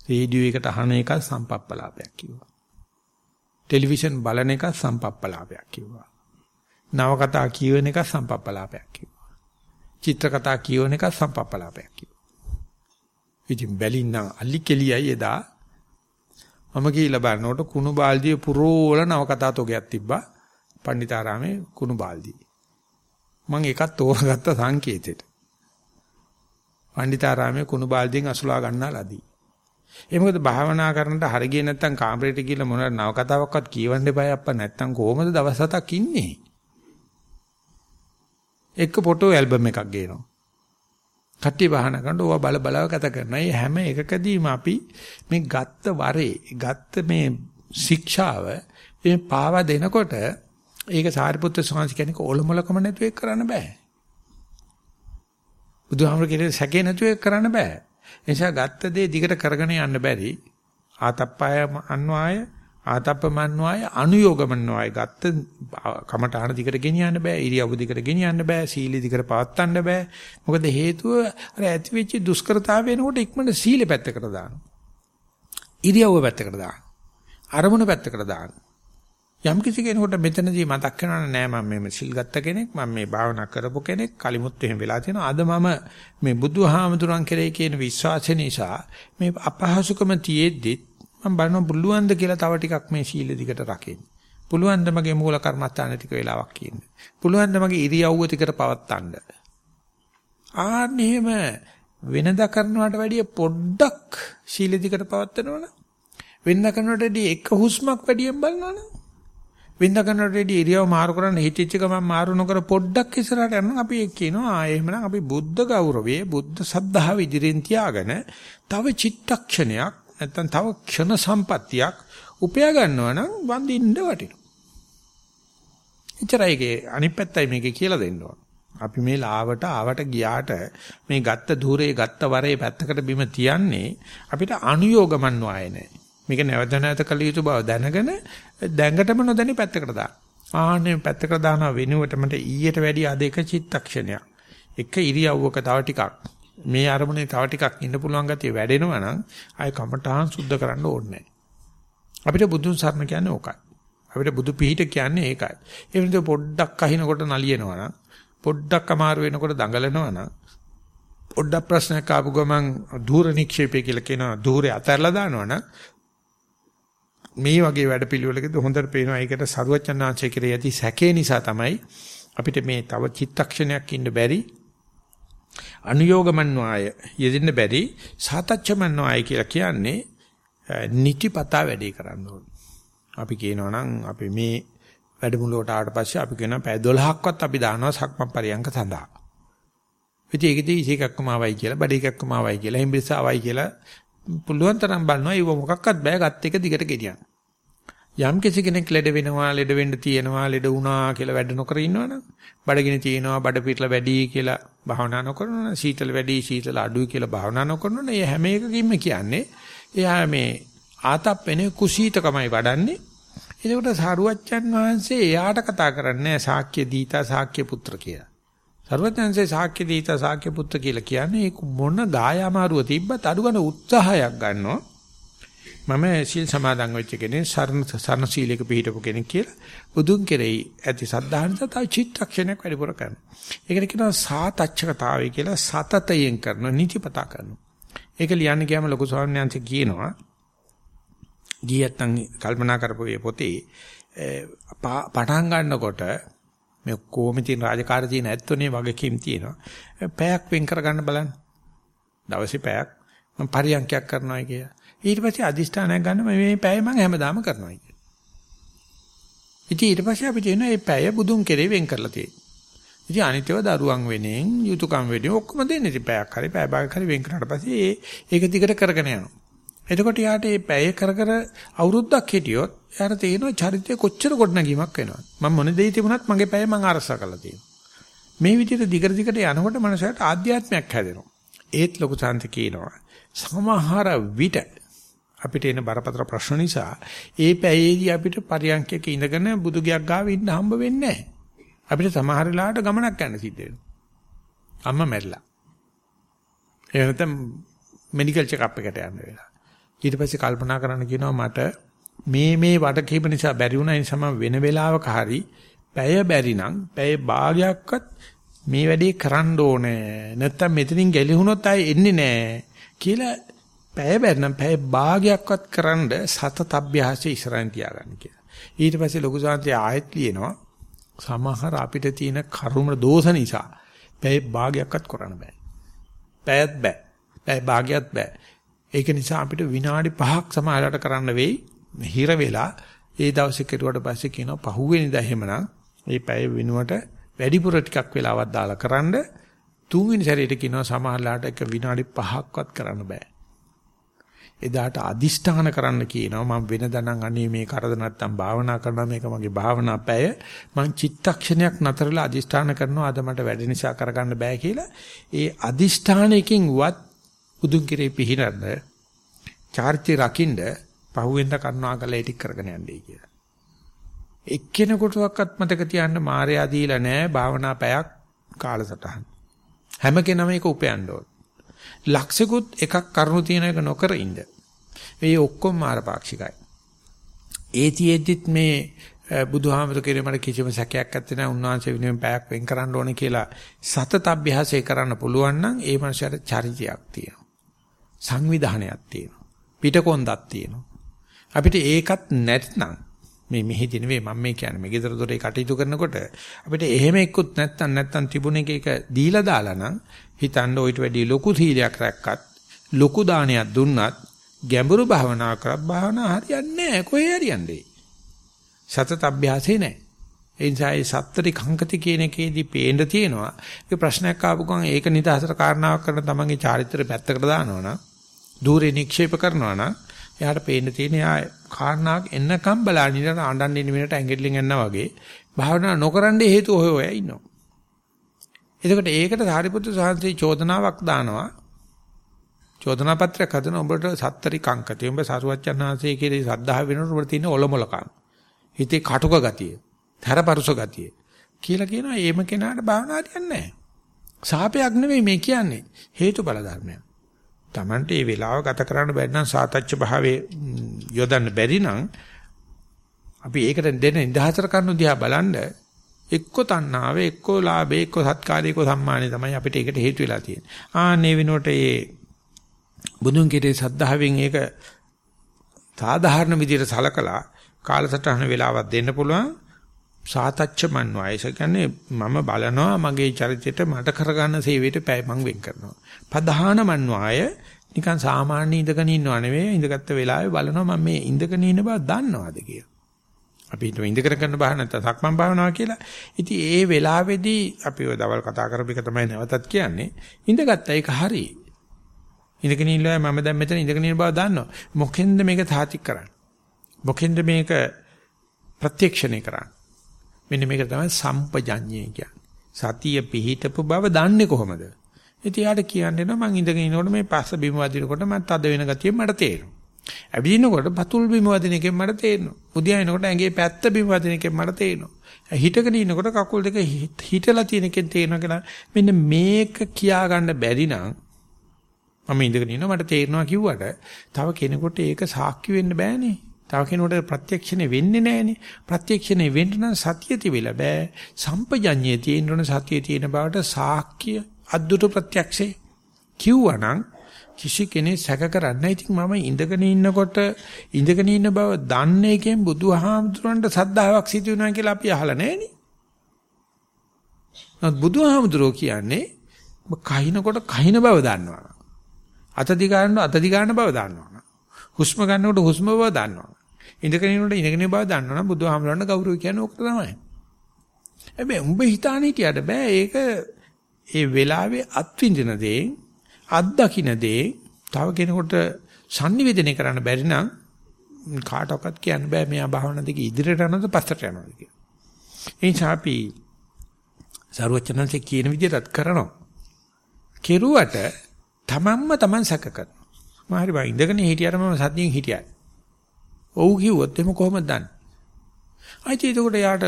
රේඩියෝ එකට අහන එක සම්පප්පලාපයක් කිව්වා. ටෙලිවිෂන් බලන එක සම්පප්පලාපයක් කිව්වා. නවකතා කියවන එක සම්පප්පලාපයක් කිව්වා. චිත්‍ර කතා කියවන එක සම්පප්පලාපයක් කිව්වා. ඉතින් බැලින්නම් අලි කෙලියයි එදා මම ගිහිල්ලා බලනකොට කුණු බාල්දිය පුරෝල නවකතා තෝගයක් තිබ්බා. පණ්ඩිතාරාමේ කුණු බාල්දිය. මම එකක් තෝරගත්ත සංකේතෙට. පණ්ඩිතාරාමේ කුණු බාල්දියෙන් අසුලා ගන්නා ලදී. ඒ මොකද භාවනා කරනට හරිය නැත්තම් කාමරේට ගිහලා මොන නව කතාවක්වත් කියවන්න එපා අප්පා නැත්තම් කොහොමද දවස් හතක් ඉන්නේ? එක්ක ෆොටෝ ඇල්බම් එකක් ගේනවා. කට්ටිය බහන කරනකොට ඕවා බල බලව කතා කරනවා. මේ හැම එකකදීම අපි මේ ගත්ත වරේ, ගත්ත මේ ශික්ෂාව මේ පාවා දෙනකොට ඒක සාරිපුත්‍ර ස්වාමීන් කෙනෙක් ඔලොමලකම නැතුව ඒක කරන්න බෑ. බුදුහාමර කියන සැකේ නැතුව ඒක කරන්න බෑ. නිසා ගත්ත දේ දිගට කරගෙන යන්න බැරි ආතප්පාය අන්වාය ආතප්පමන්වාය අනුയോഗමන්වාය ගත්ත කමඨාන දිගට ගෙනියන්න බෑ ඉරියව්ව දිගට ගෙනියන්න බෑ සීලෙ දිගට පවත්වන්න බෑ. මොකද හේතුව අර ඇති වෙච්ච දුෂ්කරතාව වෙනකොට ඉක්මනට සීලෙ පැත්තකට දානවා ඉරියව්ව පැත්තකට දානවා අරමුණ පැත්තකට දානවා යම් කිසි කෙනෙකුට මෙතනදී මතක් වෙනවා නෑ මම මේ සිල් ගත්ත කෙනෙක් මම මේ භාවනා කරපු කෙනෙක් කලිමුත් එහෙම වෙලා තියෙනවා. අද මම මේ බුදුහාමුදුරන් කෙරෙහි කියන විශ්වාසය නිසා මේ අපහසුකම තියෙද්දි මම බලනවා පුළුවන්ද කියලා තව ටිකක් මේ සීල දිකට රකින්න. පුළුවන්ද මගේ මූල කර්මස්ථාන ටික වෙලාවක් කියන්න. පුළුවන්ද මගේ ඉරියව්ව ටිකට පවත්තන්න. ආන්න එහෙම වෙනදා කරනවට වැඩිය පොඩ්ඩක් සීල දිකට පවත්නවනම් වෙනදා කරනවට වැඩිය එක හුස්මක් වැඩියෙන් බලනවනම් වෙනදා කරනවට වැඩිය ඉරියව් මාරු කරන්න හිතෙච්ච ගමන් මාරු නොකර පොඩ්ඩක් ඉස්සරහට යනවා අපි ඒක කියනවා ආ එහෙමනම් අපි බුද්ධ ගෞරවයේ බුද්ධ සද්ධාව ඉදිරියෙන් තියාගෙන තව චිත්තක්ෂණයක් නැත්තම් තව ක්ෂණ සම්පත්තියක් උපයා ගන්නවා නම් වඳින්න වටිනවා. එච්චරයිගේ අනිත් පැත්තයි මේකේ කියලා දෙන්න ඕන. අපි මේ ලාවට ආවට ගියාට මේ ගත්ත ධූරේ ගත්ත වරේ පැත්තකට බිම තියන්නේ අපිට අනුയോഗමන් වායේ නැහැ. මේක නැවත නැවත කළ යුතු බව දැනගෙන දැඟටම නොදැනි පැත්තකට දාන්න. ආන්නේ පැත්තකට දානවා වෙනුවට මට ඊට වැඩිය අද එක චිත්තක්ෂණයක්. එක ඉරියව්වක තව ටිකක් මේ අරමුණේ තව ටිකක් ඉන්න පුළුවන් ගතිය වැඩෙනවා නම් ආය කමඨාන් සුද්ධ කරන්න ඕනේ අපිට බුදුන් සරණ කියන්නේ ඕකයි. අපිට බුදු පිහිට කියන්නේ ඒකයි. ඒ වෙනද පොඩ්ඩක් අහිනකොට නලියනවා නම් පොඩ්ඩක් අමාරු වෙනකොට දඟලනවා නම් පොඩ්ඩක් ප්‍රශ්නයක් ආපු ගමන් ධූර නික්ෂේපය කියලා කියනවා ධූරේ අතහැරලා දානවා නම් මේ වගේ වැඩපිළිවෙලකදී හොඳට පේනවා ඒකට සරුවචනාංශය කියලා යති සැකේ නිසා තමයි අපිට මේ තව චිත්තක්ෂණයක් ඉන්න බැරි අනුയോഗමන්වාය යෙදෙන්න බැරි සාතච්චමන්වාය කියලා කියන්නේ නිතිපතා වැඩේ කරන්න ඕනේ. අපි කියනවා නම් අපි මේ වැඩමුළුවට ආවට පස්සේ අපි කියනවා පැය 12ක්වත් අපි දානවා සක්මන් පරියන්ක සඳහා. ඉතින් ඒකදී ඉසේකක්කම ආවයි කියලා, බඩේකක්කම ආවයි කියලා, හිම්බිරිස ආවයි කියලා පුළුවන් තරම් බලනවා. ඒව මොකක්වත් බෑ ගත් එක දිගට ගෙනියන්න. යම් කිසි කෙනෙක් ලෙඩ වෙනවා, ලෙඩ වෙන්න තියෙනවා, ලෙඩ වුණා කියලා වැඩ නොකර ඉන්නවනම්, බඩගිනි තියෙනවා, බඩ පිටලා වැඩි කියලා භාවනා නොකරනවා, සීතල වැඩි, සීතල අඩුයි කියලා භාවනා නොකරනවා. මේ හැම එකකින්ම කියන්නේ එයා මේ ආතප්පෙනේ කුසීතකමයි වඩන්නේ. එතකොට සාරුවච්චන් වහන්සේ එයාට කතා කරන්නේ සාක්‍ය දීතා සාක්‍ය පුත්‍ර කියලා. සර්වඥාන්සේ සාක්‍ය දීතා සාක්‍ය පුත්‍ර කියලා කියන්නේ මොන ගායමාරුව තිබ්බත් අඩුගන උත්සාහයක් ගන්නවා. මම සීල් සමාදන් වෙච්ච කෙනෙක් සරණ සරණ සීලයක පිළිපදපු කෙනෙක් කියලා බුදුන් කෙරෙහි ඇති සද්ධාහනත තව චිත්තක්ෂණයක් වැඩිපුර කරනවා. ඒකට කියනවා සාතච්ඡකතාවය කියලා සතතයෙන් කරන නිතිපතා කරනවා. ඒක ලියන්න ගියාම ලොකු ස්වාමීන් වහන්සේ කියනවා ගියත් නම් කල්පනා කරපු පොතේ පටන් ගන්නකොට මේ කොහොම තියෙන රාජකාරී තියෙන ඇත්තෝනේ වගකීම් තියෙනවා. පැයක් වෙන් කරගන්න බලන්න. දවසේ පැයක් මම පරියන්කයක් කරනවා කියලා. ඊට පස්සේ අදිෂ්ඨානයක් ගන්න මේ පැය මම හැමදාම කරනවා කියලා. ඉතින් ඊට පස්සේ අපි කියනවා මේ පැය බුදුන් කෙරේ වෙන් කරලා තියෙනවා. ඉතින් අනිත්‍යව දරුවන් වෙනෙන් යුතුයකම් වෙන්නේ ඔක්කොම දෙන්නේ ඉතින් පැයක් හරි පැය භාගයක් හරි වෙන් කරාට පස්සේ ඒක දිගට කරගෙන යනවා. එතකොට යාට මේ පැය කර කර අවුරුද්දක් හිටියොත් යාට තේරෙනවා චරිතය කොච්චර ගොඩනැගීමක් වෙනවද. මම මොන දෙයි තිබුණත් මගේ පැය මම අරසා කරලා තියෙනවා. මේ විදිහට දිගට දිගට යනකොට මනසට ආධ්‍යාත්මයක් හැදෙනවා. ඒත් ලොකු සාන්ති කියනවා. සමහර විට අපිට එන බරපතල ප්‍රශ්න නිසා ඒ පැයේදී අපිට පරියන්කයක ඉඳගෙන බුදුගයක් ගාව ඉන්න හම්බ වෙන්නේ නැහැ. අපිට සමහර වෙලාවට ගමනක් යන්න සිද්ධ වෙනවා. අම්මා මැරිලා. ඒ නැත්නම් මෙඩිකල් චෙක් අප් එකට යන්න වෙලා. ඊට පස්සේ කල්පනා කරන්න කියනවා මට මේ මේ වඩ කීප නිසා බැරි වුණා ඒ නිසා වෙන වෙලාවක හරි පැය බැරි නම් පැය භාගයක්වත් මේ වැඩේ කරන්න ඕනේ නැත්තම් මෙතනින් ගැලිහුනොත් ආයේ එන්නේ නැහැ කියලා පැය බැරි නම් පැය භාගයක්වත් කරන්න සතත අභ්‍යාසය ඉස්සරහින් තියාගන්න කියලා. ඊට පස්සේ ලොකු සාන්තිය ආයෙත් ලියනවා සමහර අපිට තියෙන කර්ම දෝෂ නිසා පැය භාගයක්වත් කරන්න බෑ. පැයත් බෑ. පැය භාගයත් බෑ. ඒක නිසා අපිට විනාඩි 5ක් සමාහලට කරන්න වෙයි. හිර වෙලා ඒ දවසේ කෙරුවට පස්සේ කියනවා පහුවෙනිදා එහෙමනම් මේ පැය වෙනුවට වැඩිපුර ටිකක් වෙලාවක් දාලා කරන්න තුන්වෙනි සැරේට කියනවා සමාහලට එක විනාඩි 5ක්වත් කරන්න බෑ. එදාට අදිෂ්ඨාන කරන්න කියනවා මම වෙනදා නම් අනේ මේ කරද නැත්තම් භාවනා කරනවා මේක මගේ භාවනා පැය මං චිත්තක්ෂණයක් නතරලා අදිෂ්ඨාන කරනවා අද මට වැඩ නිසා කරගන්න බෑ කියලා ඒ අදිෂ්ඨානයකින් වත් බුදුන් කෙරේ පිහිනන්න චාර්ත්‍ය රකින්න පහුවෙන්ද කරනවා කළා ඒ ටික කරගෙන යන්නේ කියලා. එක්කෙනෙකුටවත් මතක තියන්න මායя දීලා නැහැ භාවනා පැයක් කාලසටහන. හැම කෙනම ඒක උපයන්න ඕන. ලක්ෂිකුත් එකක් කරුණු තියෙන එක නොකර ඉන්න. මේ ඔක්කොම මාරපාක්ෂිකයි. ඒතිෙද්දිත් මේ බුදුහාමර කෙරේ මට කිසිම සැකයක් නැත්තේ නෑ උන්වහන්සේ වෙනුවෙන් පැයක් වෙන් කරන්න ඕනේ කියලා සතත අභ්‍යාසය කරන්න පුළුවන් නම් ඒ මනුස්සයාට චරිතයක් තියෙනවා. සංවිධානයක් තියෙනවා. පිටකොන්දක් තියෙනවා. අපිට ඒකත් නැත්නම් මේ මෙහෙදි නෙවෙයි මම මේ කියන්නේ මේ ගෙදර දොරේ කටයුතු කරනකොට අපිට එහෙම එක්කුත් නැත්තම් නැත්තම් තිබුණ එක එක දීලා දාලා නම් හිතන්න ඌට වැඩිය ලොකු සීලයක් රැක්කත් ලොකු දානයක් දුන්නත් ගැඹුරු භාවනා කරත් භාවනා හරියන්නේ නැහැ. කොහේ හරියන්නේ? සතත අභ්‍යාසේ නැහැ. ඒ නිසා ඒ සත්තරි කංකති කියන එකේදී පේන්න තියෙනවා. ඒක ප්‍රශ්නයක් ආපු ගමන් ඒක නිදහසට කාරණාවක් කරන තමන්ගේ චාරිත්‍රය පැත්තකට දානවනම් দূරේ නික්ෂේප කරනවනම් එයාට පේන්න තියෙන යා කාරණාවක් එන්නකම් බලන්නේ අඬන්නේ මිනිහට ඇඟිල්ලෙන් එන්නා වගේ භාවනා නොකරන්නේ හේතුව හොය ඔය ඉන්නවා. එතකොට ඒකට සාරිපුත්‍ර සාන්තේ චෝදනාවක් දානවා. චෝදනා පත්‍රයක් හදන ඔබට සත්තරි කංකති. ඔබ සරුවච්චන්හන්සේ කියලා සද්ධා වෙනකොට ඔබට තියෙන ඔලොමලකම්. හිතේ කටුක ගතිය. තරපරුස ගතිය. කියලා කියනවා ඒම කෙනාට භාවනා හරියන්නේ නැහැ. සාපයක් නෙවෙයි මේ කියන්නේ. හේතුඵල ධර්මයක්. Tamante මේ වෙලාව ගත කරන්න බැරි නම් සාතච්ච භාවයේ යොදන්න බැරි නම් අපි ඒකට දෙන නිදහතර කරනු දිහා බලන්න එක්ක තණ්හාව එක්ක ලාභය එක්ක සත්කාරය එක්ක සම්මානය තමයි අපිට ඒකට හේතු වෙලා තියෙන්නේ. ආන්නේ වෙනකොට මේ බුදුන් කිරේ සද්ධාවෙන් ඒක සාධාරණ විදිහට සලකලා කාලසටහන වෙලාවක් දෙන්න පුළුවන් සාතච්ච මන්වයස කියන්නේ මම බලනවා මගේ චරිතයට මට කරගන්න සේවයට පැය මං වෙන් කරනවා. ප්‍රධාන මන්වාය නිකන් සාමාන්‍ය ඉඳගෙන ඉන්නව නෙවෙයි ඉඳගත්ත වෙලාවේ බලනවා මම මේ ඉඳගෙන ඉන්න බව දන්නවද කියලා. අපි හිතුව ඉඳගෙන කරන බහ නැත්නම් සක්මන් භාවනාව කියලා. ඉතින් ඒ වෙලාවේදී අපි ඔය දවල් කතා කරපු එක තමයි නැවතත් කියන්නේ. ඉඳගත්ත ඒක හරි. ඉඳගෙන ඉන්නවා මම දැන් මෙතන ඉඳගෙන ඉන්න බව දන්නවා. මොකෙන්ද මේක තාතික් කරන්නේ? මොකෙන්ද මේක ප්‍රත්‍යක්ෂණය කරන්නේ? මෙන්න මේක තමයි සම්පජඤ්ඤය කියන්නේ. සතිය පිහිටපු බව දන්නේ කොහොමද? ඉතින් යාට කියන්නේ නෝ මං ඉඳගෙන ඉනකොට මේ පස්ස බිම වදිනකොට මම තද වෙන ගතිය මට තේරෙනවා. ඇවිදිනකොට පතුල් බිම වදින එකෙන් මට තේරෙනවා. උදියා එනකොට ඇඟේ පැත්ත බිම වදින එකෙන් මට තේරෙනවා. හිටගෙන ඉනකොට කකුල් දෙක හිටලා තියෙන එකෙන් තේරෙනවා කියලා මෙන්න මේක කියා ගන්න බැරි නම් මම ඉඳගෙන ඉන්නවා මට තේරෙනවා කිව්වට තව කෙනෙකුට ඒක සාක්ෂි වෙන්න බෑනේ. තව කෙනෙකුට ප්‍රත්‍යක්ෂණය වෙන්නේ නැහනේ. ප්‍රත්‍යක්ෂණය වෙන්න නම් සතිය තිබිලා බෑ. සම්පජඤ්ඤයේ තියෙන සතිය තියෙන බවට සාක්ෂිය අද්දුට ප්‍රත්‍යක්ෂේ කිව්වනම් කිසි කෙනෙක් සැක කරන්නේ ඉතින් මම ඉඳගෙන ඉන්නකොට ඉඳගෙන ඉන්න බව දන්නේ එකෙන් බුදුහාමුදුරන්ට සද්ධාාවක් සිදු වෙනවා කියලා අපි අහලා නැහෙනි. නමුත් බුදුහාමුදුරෝ කියන්නේ කහිනකොට කහින බව දන්නවා. අත දිගාන අත දිගාන බව දන්නවා. හුස්ම ගන්නකොට හුස්ම බව දන්නවා. ඉඳගෙන ඉන්නකොට ඉඳගෙන බව දන්නවනම් බුදුහාමුදුරන්ට ගෞරවය කියන්නේ ඕක තමයි. හැබැයි උඹ හිතාන හිටියට බෑ ඒක ඒ වෙලාවේ අත්විඳින දේ අත්දකින්න දේ තව කෙනෙකුට sannivedana කරන්න බැරි නම් කාටවත් කියන්න බෑ මෙයා භාවනා දෙක ඉදිරියට යනවද පස්සට යනවද කියලා. ඒ නිසා අපි සරුවචනන්සේ කියන විදිහට කරනවා. කෙරුවට තමන්ම තමන් සැක කරනවා. මම හරි බා ඉඳගෙන හිටියට මම සතියෙන් හිටියයි. ඔව් කිව්වොත් එimhe කොහොමද දන්නේ? අයිති එතකොට යාට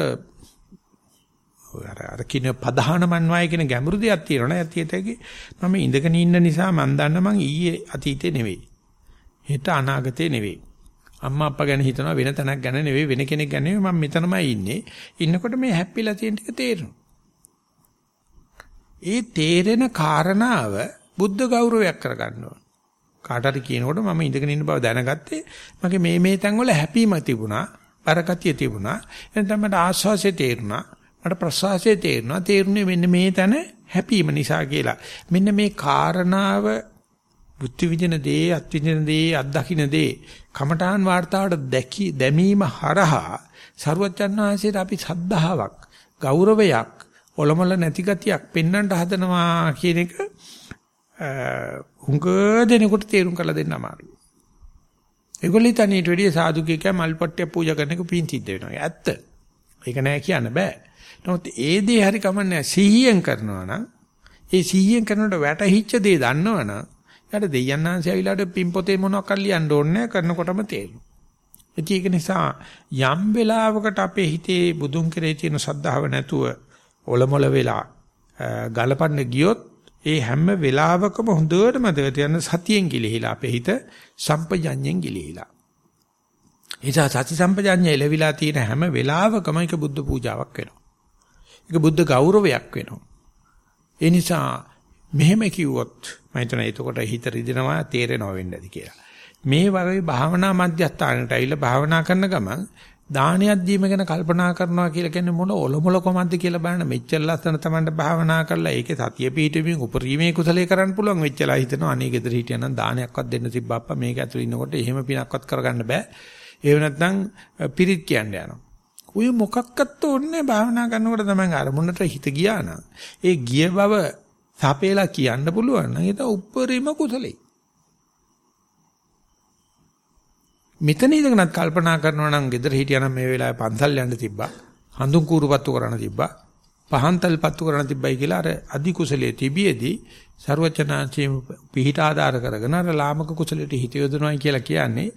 අර අර කින ප්‍රධාන මන්වාය කියන ගැඹුරු දෙයක් තියෙනවා නේද? ඇතියතගේ මම ඉඳගෙන ඉන්න නිසා මම දන්න මං ඊයේ අතීතේ නෙවෙයි. හෙට අනාගතේ නෙවෙයි. අම්මා අප්පා ගැන හිතනවා වෙන තැනක් ගැන නෙවෙයි වෙන කෙනෙක් ගැන නෙවෙයි මම මෙතනමයි ඉන්නේ. ඉන්නකොට මේ හැප්පිලා තියෙන ටික තේරෙනවා. ඒ තේරෙන කාරණාව බුද්ධ ගෞරවයක් කරගන්න ඕන. කාට හරි කියනකොට මම ඉඳගෙන ඉන්න බව දැනගත්තේ මගේ මේ මේ තැන් වල හැපීම තිබුණා, බරකතිය තිබුණා. එතන මට ආස්වාසිය තේරුණා. මට ප්‍රසවාසයේ තේරෙනවා තේරුනේ මෙන්න මේ තැන හැපීම නිසා කියලා. මෙන්න මේ කාරණාව බුද්ධ විදින දේ, අත් විදින දේ, අත් දකින්න දේ කමඨාන් වார்த்தාවට දැකි දැමීම හරහා සරුවචන් වහන්සේට අපි සද්ධාාවක්, ගෞරවයක්, ඔලොමල නැති ගතියක් පෙන්වන්නට හදනවා කියන එක හුඟ දෙනෙකුට තේරුම් කරලා දෙන්න අමාරුයි. ඒගොල්ලෝ ඉතින් ඊට වැඩිය සාදුකේක මල්පට්ටිය පූජා කරන එක පින් සිද්ධ වෙනවා. ඇත්ත. ඒක නෑ කියන්න බෑ. නමුත් ඒ දේ හරි කමන්නේ සිහියෙන් කරනවා නම් ඒ සිහියෙන් කරනකොට වැටහිච්ච දේ දන්නවනම් යාට දෙයයන්ාන්සේ ඇවිලාට පින් පොතේ මොනවක් ලියන්න ඕනේ කරනකොටම තේරෙනවා. ඒක නිසා යම් වෙලාවකට අපේ හිතේ බුදුන් කෙරේ තියෙන සද්ධාව නැතුව ඔලොමොල වෙලා ගලපන්න ගියොත් ඒ හැම වෙලාවකම හොඳට මතක තියන්න සතියෙන් ගිලිහිලා අපේ හිත සම්පජඤ්ඤයෙන් ගිලිහිලා. එසා සති සම්පජඤ්ඤය ලැබිලා තියෙන හැම වෙලාවකම ඒක බුද්ධ පූජාවක් වෙනවා. ඒක බුද්ධ ගෞරවයක් වෙනවා. ඒ නිසා මෙහෙම කිව්වොත් මම හිතන එතකොට හිත රිදෙනවා තේරෙනවා වෙන්න ඇති කියලා. මේ වගේ භාවනා මධ්‍යස්ථානට ඇවිල්ලා භාවනා කරන ගමන් දානයක් දීම ගැන කල්පනා කරනවා කියලා කියන්නේ මොන ඔලොමල කොමද්ද කියලා බලන්න මෙච්චර ලස්සන තමන්ට භාවනා කරලා ඒකේ සතිය පිහිටීමේ උපරිමයේ කුසලයේ කරන්න පුළුවන් වෙච්චලා හිතනවා අනේ ගෙදර හිටියනම් දානයක්වත් දෙන්න තිබ්බප්පා මේක ඇතුළේ ඉන්නකොට එහෙම පිනක්වත් කරගන්න බෑ ඒව නැත්නම් පිරිත් කියන්න යනවා ඔය මොකක්වත් ඕනේ භාවනා කරනකොට තමයි අරමුණට හිත ගියා නම් ඒ ගිය බව සපේලා කියන්න පුළුවන් නම් ඒක උපරිම කුසලයි මෙතන ඉඳගෙනත් කල්පනා කරනවා නම් gedara හිටියනම් මේ වෙලාවේ පන්සල් යන්න තිබ්බා. හඳුන් කූරුපත්තු කරන්න තිබ්බා. පහන්තල් පත්තු කරන්න තිබ්බයි කියලා අර අධි කුසලයේ තිබියේදී ਸਰවචනාචේ පිහිට ආධාර කරගෙන අර ලාමක කුසලයට හිත යොදනවායි කියලා කියන්නේ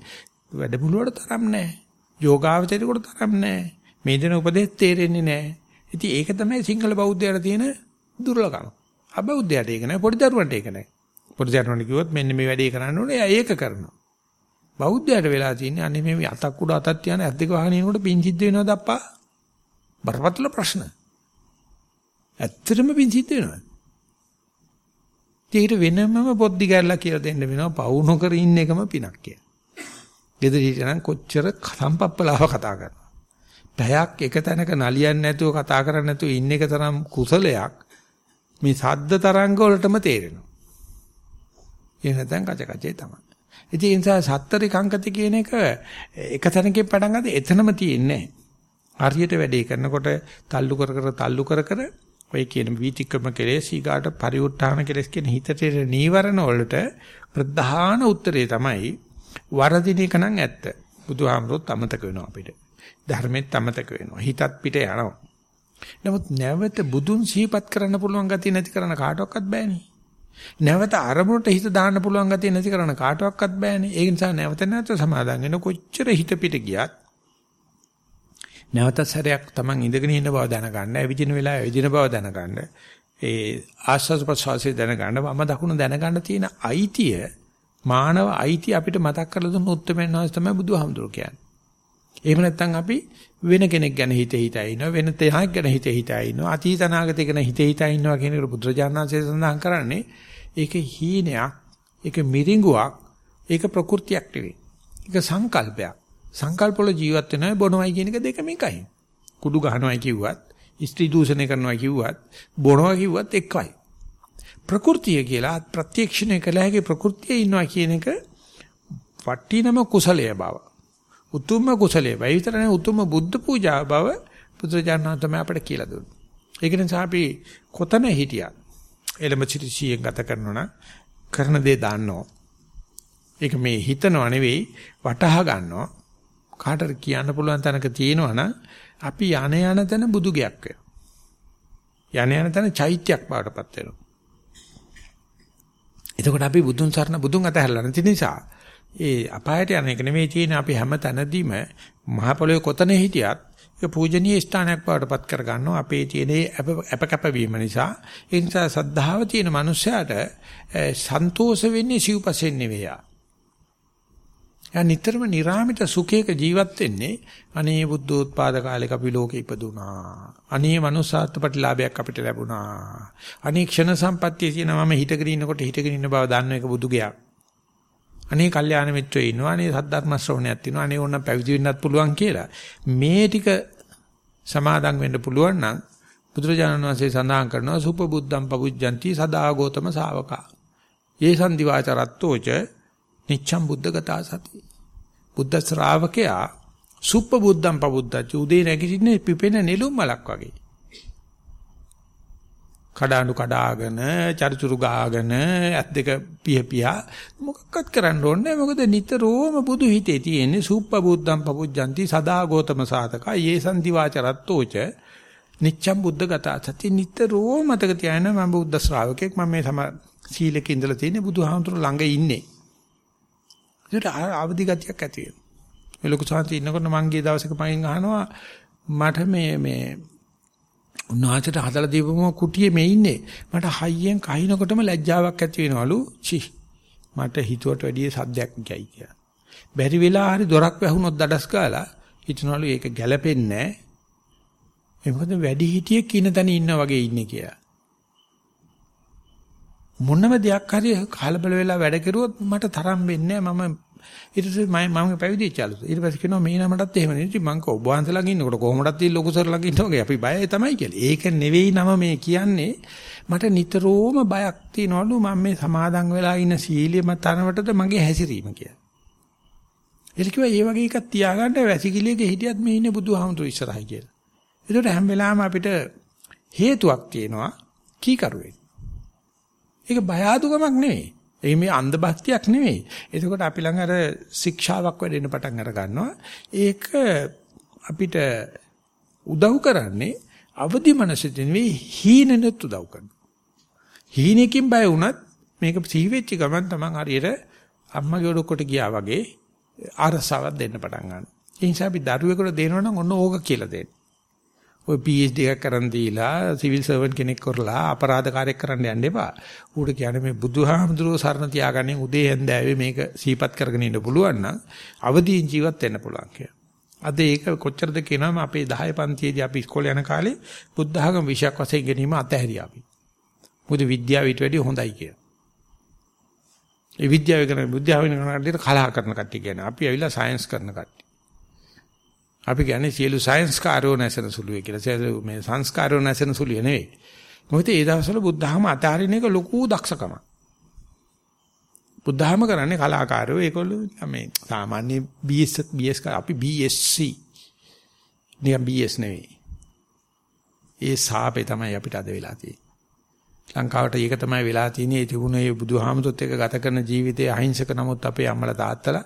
වැඩමුළුවට තරම් නැහැ. යෝගාවචරයට තරම් නැහැ. මේ දෙන උපදෙස් තේරෙන්නේ නැහැ. ඉතින් ඒක තමයි සිංහල බෞද්ධයට තියෙන දුර්ලභකම. අබෞද්ධයට ඒක නැහැ. පොඩි දරුවන්ට ඒක නැහැ. පොඩි දරුවන්ට කිව්වොත් මෙන්න මේ වැඩේ කරන්න ඕනේ. එයා ඒක කරනවා. බෞද්ධයට වෙලා තියෙන්නේ අනේ මේ අතක් උඩ අතක් තියන ඇස් දෙක වහගෙන ඉනකොට පින් සිද්ධ වෙනවද අප්පා? බරපතල ප්‍රශ්න. ඇත්තටම පින් සිද්ධ වෙනවද? ඒකට වෙනමම පොද්දි ගැල්ලා කියලා දෙන්න වෙනවා පවු නොකර ඉන්න එකම පිනක් කියලා. ගෙදර හිටනම් කොච්චර සම්පප්පලාව කතා කරනවා. පැයක් එක තැනක නලියන්නේ නැතුව කතා කරන්නේ නැතුව ඉන්න එක තරම් කුසලයක් මේ සද්ද තරංග වලටම තේරෙනවා. ඒ නැත්නම් කච කචේ තමයි. ඉතින් ඒ නිසා සත්තරි කංකති කියන එක එක තැනකින් පටන් ගන්න එතනම තියෙන්නේ හරියට වැඩේ කරනකොට තල්ලු කර කර තල්ලු කර කර ඔය කියන වීතික්‍රම කෙලෙස් ඊගාට පරිඋත්ථාන කෙලෙස් කියන හිතට නීවරණ වලට ප්‍රධාන උත්තරේ තමයි වරදින එක නම් ඇත්ත. බුදුහාමරොත් අමතක වෙනවා අපිට. ධර්මෙත් අමතක වෙනවා. හිතත් පිට යනවා. නමුත් නැවත බුදුන් සිහිපත් කරන්න පුළුවන් ගතිය නැති කරන කාටවත් බෑනේ. නැවත අරමුණට හිත දාන්න පුළුවන් ගතිය නැති කරන කාටවත් බෑනේ. ඒ නිසා නැවත නැවත සමාදන් වෙන කොච්චර හිත පිට ගියත් නැවත සැරයක් Taman ඉඳගෙන ඉන්න බව දැනගන්න, ඇවිදින වෙලාව ඇවිදින බව දැනගන්න, ඒ ආස්වාද ප්‍රසවාසය දැනගන්න, වම දකුණ දැනගන්න තියෙන අයිතිය, මානව අයිතිය අපිට මතක් කරලා දුන්න උත්තරමයන් වහන්සේ තමයි බුදුහාමුදුරුවෝ කියන්නේ. එහෙම නැත්නම් අපි වෙන කෙනෙක් ගැන හිත හිතා ඉනවා වෙන තේහක් ගැන හිත හිතා ඉනවා අතීත අනාගතය ගැන හිත හිතා ඉනවා කියන එක බුද්ධජානනාංශය සඳහන් කරන්නේ. ඒක හීනයක් ඒක මිරිඟුවක් ඒක ප්‍රകൃතියක් නෙවෙයි. ඒක සංකල්පයක්. සංකල්පවල ජීවත් වෙනවා බොනවයි කියන එක දෙකම එකයි. කුඩු ගහනවයි කිව්වත් ස්ත්‍රී දූෂණය කරනවා කිව්වත් බොනවා කිව්වත් එකයි. ප්‍රകൃතිය කියලා ප්‍රත්‍යක්ෂණය කළ හැකි ප්‍රകൃතියේ ඉන්නවා කියන එක වටිනම කුසලයේ බව. උතුම්ම කුසලයේ වෙයි විතර නෙවෙයි උතුම්ම බුද්ධ පූජා බව පුත්‍රජානනා තමයි අපිට කියලා දුන්නේ. ඒක නිසා අපි කොතන හිටියත් එළඹ සිටි සියෙන් ගත කරනවා නම් කරන දේ දාන්නෝ. ඒක මේ හිතනව නෙවෙයි වටහා ගන්නවා. කාටද කියන්න පුළුවන් තැනක තියෙනවා නම් අපි යන යන තැන බුදු ගයක් වෙනවා. යන යන තැන චෛත්‍යයක් බවටපත් වෙනවා. එතකොට අපි බුදුන් සරණ බුදුන් අතහැරලා නැති නිසා ඒ අපායට යන එක නෙමෙයි තියෙන්නේ අපි හැම තැනදීම මහ පොළොවේ කොතන හිටියත් ඒක පූජනීය ස්ථානයක් බවට පත් කර ගන්නවා අපේ තියෙන අප කැපවීම නිසා ඒ නිසා සද්ධාව තියෙන මනුස්සයාට සන්තෝෂ වෙන්නේ සිව්පසෙන් නෙවෙයි. යා නිතරම නිර්ාමිත සුඛයක ජීවත් වෙන්නේ අනේ බුද්ධෝත්පාද කාලෙක අපි ලෝකෙ ඉපදුනා. අනේ manussාත්ත්ව ප්‍රතිලාභයක් අපිට ලැබුණා. අනේ ක්ෂණ සම්පත්තිය තියෙනවා මම හිතගෙන ඉන්නකොට හිතගෙන ඉන්න බව දන්න එක බුදුගයක්. අනේ කල්යාණ මිත්‍රයෝ ඉන්නවා අනේ සද්ධර්ම ශ්‍රවණයක් තියෙනවා අනේ ඕනම් පැවිදි වෙන්නත් පුළුවන් කියලා. මේ ටික සමාදන් වෙන්න පුළුවන් නම් බුදුරජාණන් වහන්සේ සඳහන් කරනවා සුපබුද්ධම් පබුජ්ජಂತಿ සදා ගෝතම ශාවකා. යේ සම්දිවාචරත්තෝච නිච්ඡම් බුද්ධගතා සති. බුද්ධ ශ්‍රාවකයා සුපබුද්ධම් පබුද්ධච්ච උදේ නැගිටින්නේ පිපෙන නෙළුම් මලක් වගේ. කඩාඬු කඩාගෙන චරිචුරු ගාගෙන ඇත් දෙක පිය පියා මොකක්වත් කරන්න ඕනේ මොකද නිතරම බුදු හිතේ තියෙන්නේ සුප්ප බුද්ධම් පපුජ්ජಂತಿ සදා ගෝතම සාතක යේසන් දිවාචරත්තෝච නිච්ඡම් බුද්ධ ගතා. සති නිතරම මතක තියාගෙන මම බුද්ධ ශ්‍රාවකෙක්. මම මේ සම සීලක ඉඳලා තියෙන්නේ බුදුහාමුදුර ළඟ ඉන්නේ. ඒකට අවදි ගතියක් ඇති වෙනවා. මේ ලොකු සාන්ති ඉන්නකොට මං ගිය දවසක මගෙන් අහනවා මට මේ මේ උන්වහන්සේට හදලා දීපම කුටියේ මේ ඉන්නේ. මට හයියෙන් කහිනකොටම ලැජ්ජාවක් ඇති වෙනවලු. චි. මට හිතුවට වැඩිය සද්දයක් ගියයි කියලා. බැරි වෙලා හරි දොරක් වැහුනොත් දඩස් ගාලා හිතනවලු ඒක ගැළපෙන්නේ නැහැ. ඒ මොකද වැඩි හිටියෙක් ඉන්න තැන ඉන්නා වගේ ඉන්නේ කියලා. මොනම දෙයක් හරි කලබල වෙලා වැඩ කෙරුවොත් මට තරම් වෙන්නේ මම ඊට පස්සේ මම මම පැවිදිච්ච අලුත. ඊට පස්සේ කියනවා මේ නමටත් එහෙම නෙවෙයි. ඉතින් මං ඔබ වහන්සේ ළඟ ඉන්නකොට කොහොමදත් මේ ලොකු සර් ළඟ ඉන්නවගේ අපි බයයි තමයි කියලා. ඒක නෙවෙයි නම මේ කියන්නේ. මට නිතරම බයක් තියනවලු මම මේ සමාදන් වෙලා ඉන්න සීලියම තරමටද මගේ හැසිරීම කියලා. ඒක කිව්වා මේ වගේ එකක් තියාගන්න වැසිකිළියක හිටියත් මේ ඉන්නේ බුදුහාමුදුරු ඉස්සරහයි කියලා. ඒකට හැම වෙලාවෙම අපිට හේතුවක් තියෙනවා කීකරුවේ. ඒක බය ආදුකමක් නෙවෙයි. ඒ මේ අන්ධ භක්තියක් නෙවෙයි. එතකොට අපි ළඟ අර ශික්ෂාවක් වැඩෙන්න පටන් අර ගන්නවා. ඒක අපිට උදව් කරන්නේ අවදි මනසෙන් නෙවෙයි හීනෙනුත් උදව් කරනවා. හීනකින් බය වුණත් මේක සිහිවෙච්ච ගමන් තමන් හරියට අම්මගේ ඔඩොක්කට ගියා වගේ අරසාවක් දෙන්න පටන් ගන්නවා. ඒ නිසා අපි දරුවෙකුට දෙනවනම් ඔන්න ඕක කියලා දෙන්න. ඔය PhD එකක් කරන් දීලා සිවිල් සර්වන්ට් කෙනෙක් කරලා අපරාධකාරයෙක් කරන්න යන්න එපා. ඌට කියන්නේ මේ බුදුහාමුදුරුවෝ සරණ තියාගන්නේ උදේ හැන්දෑවේ මේක සීපත් කරගෙන ඉන්න පුළුවන් නම් අවදීන් ජීවත් වෙන්න පුළුවන් කියලා. අද ඒක කොච්චරද කියනවාම අපේ 10 පන්තියේදී අපි ඉස්කෝලේ යන කාලේ බුද්ධ ආගම විෂයක් වශයෙන් ගැනීම අතහැරියා අපි. මොකද විද්‍යාව ඊට වැඩිය හොඳයි කියලා. ඒ විද්‍යාව කරන බුද්ධාව වෙන කට්ටියට කලහ කරන කට්ටිය කියන්නේ. අපි ඇවිල්ලා සයන්ස් කරන කට්ටිය. අපි කියන්නේ සියලු සයන්ස් කාර්යෝ නැසෙන සුළුයි කියලා. සියලු මේ සංස්කාරෝ නැසෙන සුළුය නෙවෙයි. මොකද ඒ දවස්වල බුද්ධහම අතාරින එක ලොකු දක්ෂකමක්. බුද්ධහම කරන්නේ කලාකාරයෝ ඒගොල්ලෝ මේ සාමාන්‍ය BS BS අපි BSc නිකන් BS නෙවෙයි. ඒ සාපේ තමයි අපිට අද වෙලා තියෙන්නේ. ලංකාවට ඒක තමයි වෙලා තියෙන්නේ. ඒ තිබුණේ බුදුහාමුදුරුත් එක්ක ගත කරන ජීවිතයේ අහිංසක නමුත් අපේ අම්මලා තාත්තලා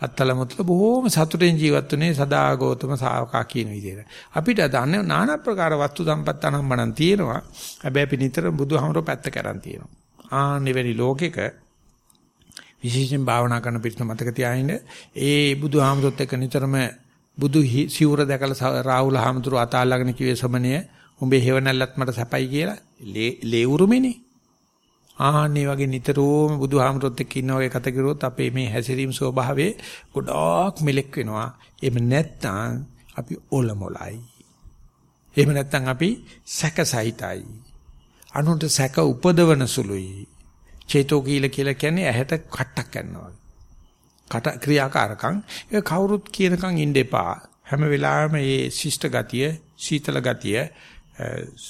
අත්තල මුත්තල බොහෝම සතුටෙන් ජීවත් වුනේ සදා ගෞතම ශාවකා කියන විදිහට. අපිට දන්නේ নানা ප්‍රකාර වස්තු සම්පත් අනම්මනම් තියෙනවා. හැබැයි අපි නිතර බුදුහමරෝ පැත්ත කරන් තියෙනවා. ආනෙවැනි ලෝකෙක විශේෂයෙන් භාවනා කරන පිරිස මතක තියාගන්න ඒ බුදුහාමරොත් එක්ක නිතරම බුදු සිවුර දැකලා රාහුල හාමුදුරුව අතාලගෙන කිව්වේ සමනය උඹේ හේවණල්ලත් මට සැපයි කියලා ලේ උරුමේනේ ආන්නේ වගේ නිතරම බුදුහාමරොත් එක්ක ඉන්න වගේ කතා කරුවොත් අපේ මේ හැසිරීම ස්වභාවයේ ගොඩාක් මෙලෙක් වෙනවා. එහෙම නැත්නම් අපි ඔලොමලයි. එහෙම නැත්නම් අපි සැකසහිතයි. අනුන්ට සැක උපදවන සුළුයි. චේතෝ කීල කියලා කියන්නේ ඇහැට කට්ටක් කරනවා. කට ක්‍රියාකාරකම් ඒක කවුරුත් කියනකම් ඉන්න එපා. හැම වෙලාවෙම මේ ශිෂ්ට ගතිය, සීතල ගතිය,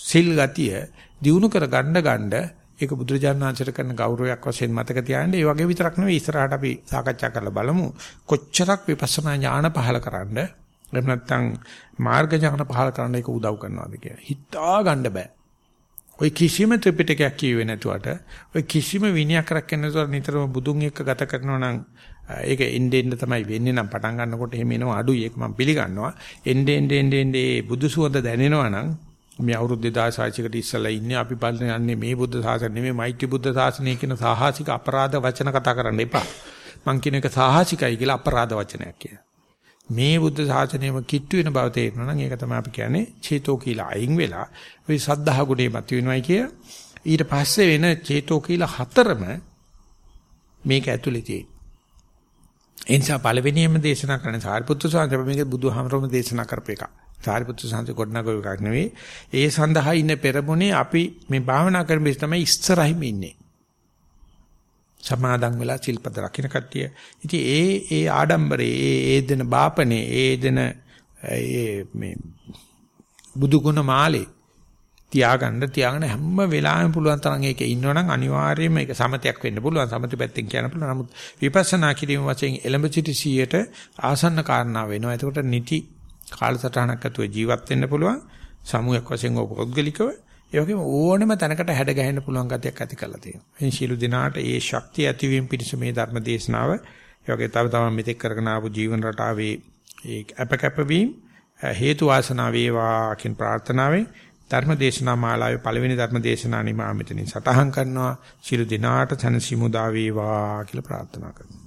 සිල් ගතිය දිනු කර ගන්න ගන්න ඒක බුදුරජාණන් වහන්සේට කරන ගෞරවයක් වශයෙන් මතක තියාගන්න. ඒ වගේ විතරක් නෙවෙයි ඉස්සරහට අපි සාකච්ඡා කරලා බලමු. කොච්චරක් විපස්සනා ඥාන පහල කරන්න එහෙම නැත්නම් මාර්ග ඥාන පහල කරන්න ඒක උදව් කරනවාද කියලා. හිතා ගන්න බෑ. ඔය කිසිම ත්‍රිපිටකයක් කියුවේ නැතුවට ඔය කිසිම විනයක් රැකගෙන නැතුව නිතරම බුදුන් එක්ක ගත කරනවා නම් ඒක එnde end තමයි වෙන්නේ නම් පටන් ගන්නකොට එහෙම එනවා අඩුයි ඒක මම පිළිගන්නවා. එnde end end end බුදු සුවඳ දැනෙනවා නම් මේ අවුරුදු 2600කට ඉස්සලා ඉන්නේ අපි බලන්නේ යන්නේ මේ බුද්ධ ශාසනය නෙමෙයි මෛත්‍රී බුද්ධ ශාසනය කියන සාහසික අපරාධ වචන කතා කරන්න එපා. මං කියන එක සාහසිකයි කියලා අපරාධ වචනයක් කියලා. මේ බුද්ධ ශාසනයම කිට්ටු වෙන බව තේරෙනවා නම් ඒක තමයි අපි කියන්නේ චේතෝ කියලා අයින් වෙලා ওই සද්ධා ගුණේ මත වෙනවයි කිය. ඊට පස්සේ වෙන චේතෝ කියලා හතරම මේක ඇතුලේ තියෙන. ඒ නිසා පළවෙනියම දේශනා කරන සාරිපුත්තු සාන්තප මේක බුදුහාමරම දේශනා කරපු එකක්. සාරිපුත්‍ර සංඝ ගොඩනගව එකක් නෙවෙයි. ඒ සඳහා ඉන්න පෙරමුණේ අපි මේ භාවනා කරන බෙස් තමයි ඉස්සරහින් ඉන්නේ. සමාදන් වෙලා සිල්පද රකින්න කට්ටිය. ඉතින් ඒ ඒ ආඩම්බරේ ඒ ඒ දෙන බාපනේ ඒ දෙන ඒ මේ බුදු ගුණ මාලේ තියාගන්න තියාගෙන හැම වෙලාවෙම පුළුවන් තරම් ඒකේ ඉන්නවනම් අනිවාර්යයෙන්ම ඒක සමතයක් වෙන්න පුළුවන් සමත පැත්තෙන් කියන්න පුළුවන් නමුත් විපස්සනා කිරීම වශයෙන් එලඹ සිටි 100ට ආසන්න කාරණා වෙනවා එතකොට නිති කාලසටහනක් ඇතුව ජීවත් වෙන්න පුළුවන් සමූහයක් වශයෙන් පෞද්ගලිකව ඒ වගේම ඕනෙම තැනකට හැඩ ගැහෙන්න පුළුවන් ගතියක් ඇති කරලා තියෙනවා. එනිසා ශීල දිනාට ඒ ශක්තිය ඇතිවීම පිණිස මේ ධර්ම දේශනාව ඒ වගේ තව තවත් මෙතෙක් කරගෙන ආපු ජීවන රටාවේ ඒ අපකැපවීම හේතු වාසනා වේවා කියන ප්‍රාර්ථනාවෙන් ධර්ම දේශනා මාලාවේ පළවෙනි ධර්ම දේශනා නිමා මෙතනින් සටහන් කරනවා. ශීල දිනාට සනසිමුදා වේවා කියලා ප්‍රාර්ථනා කරනවා.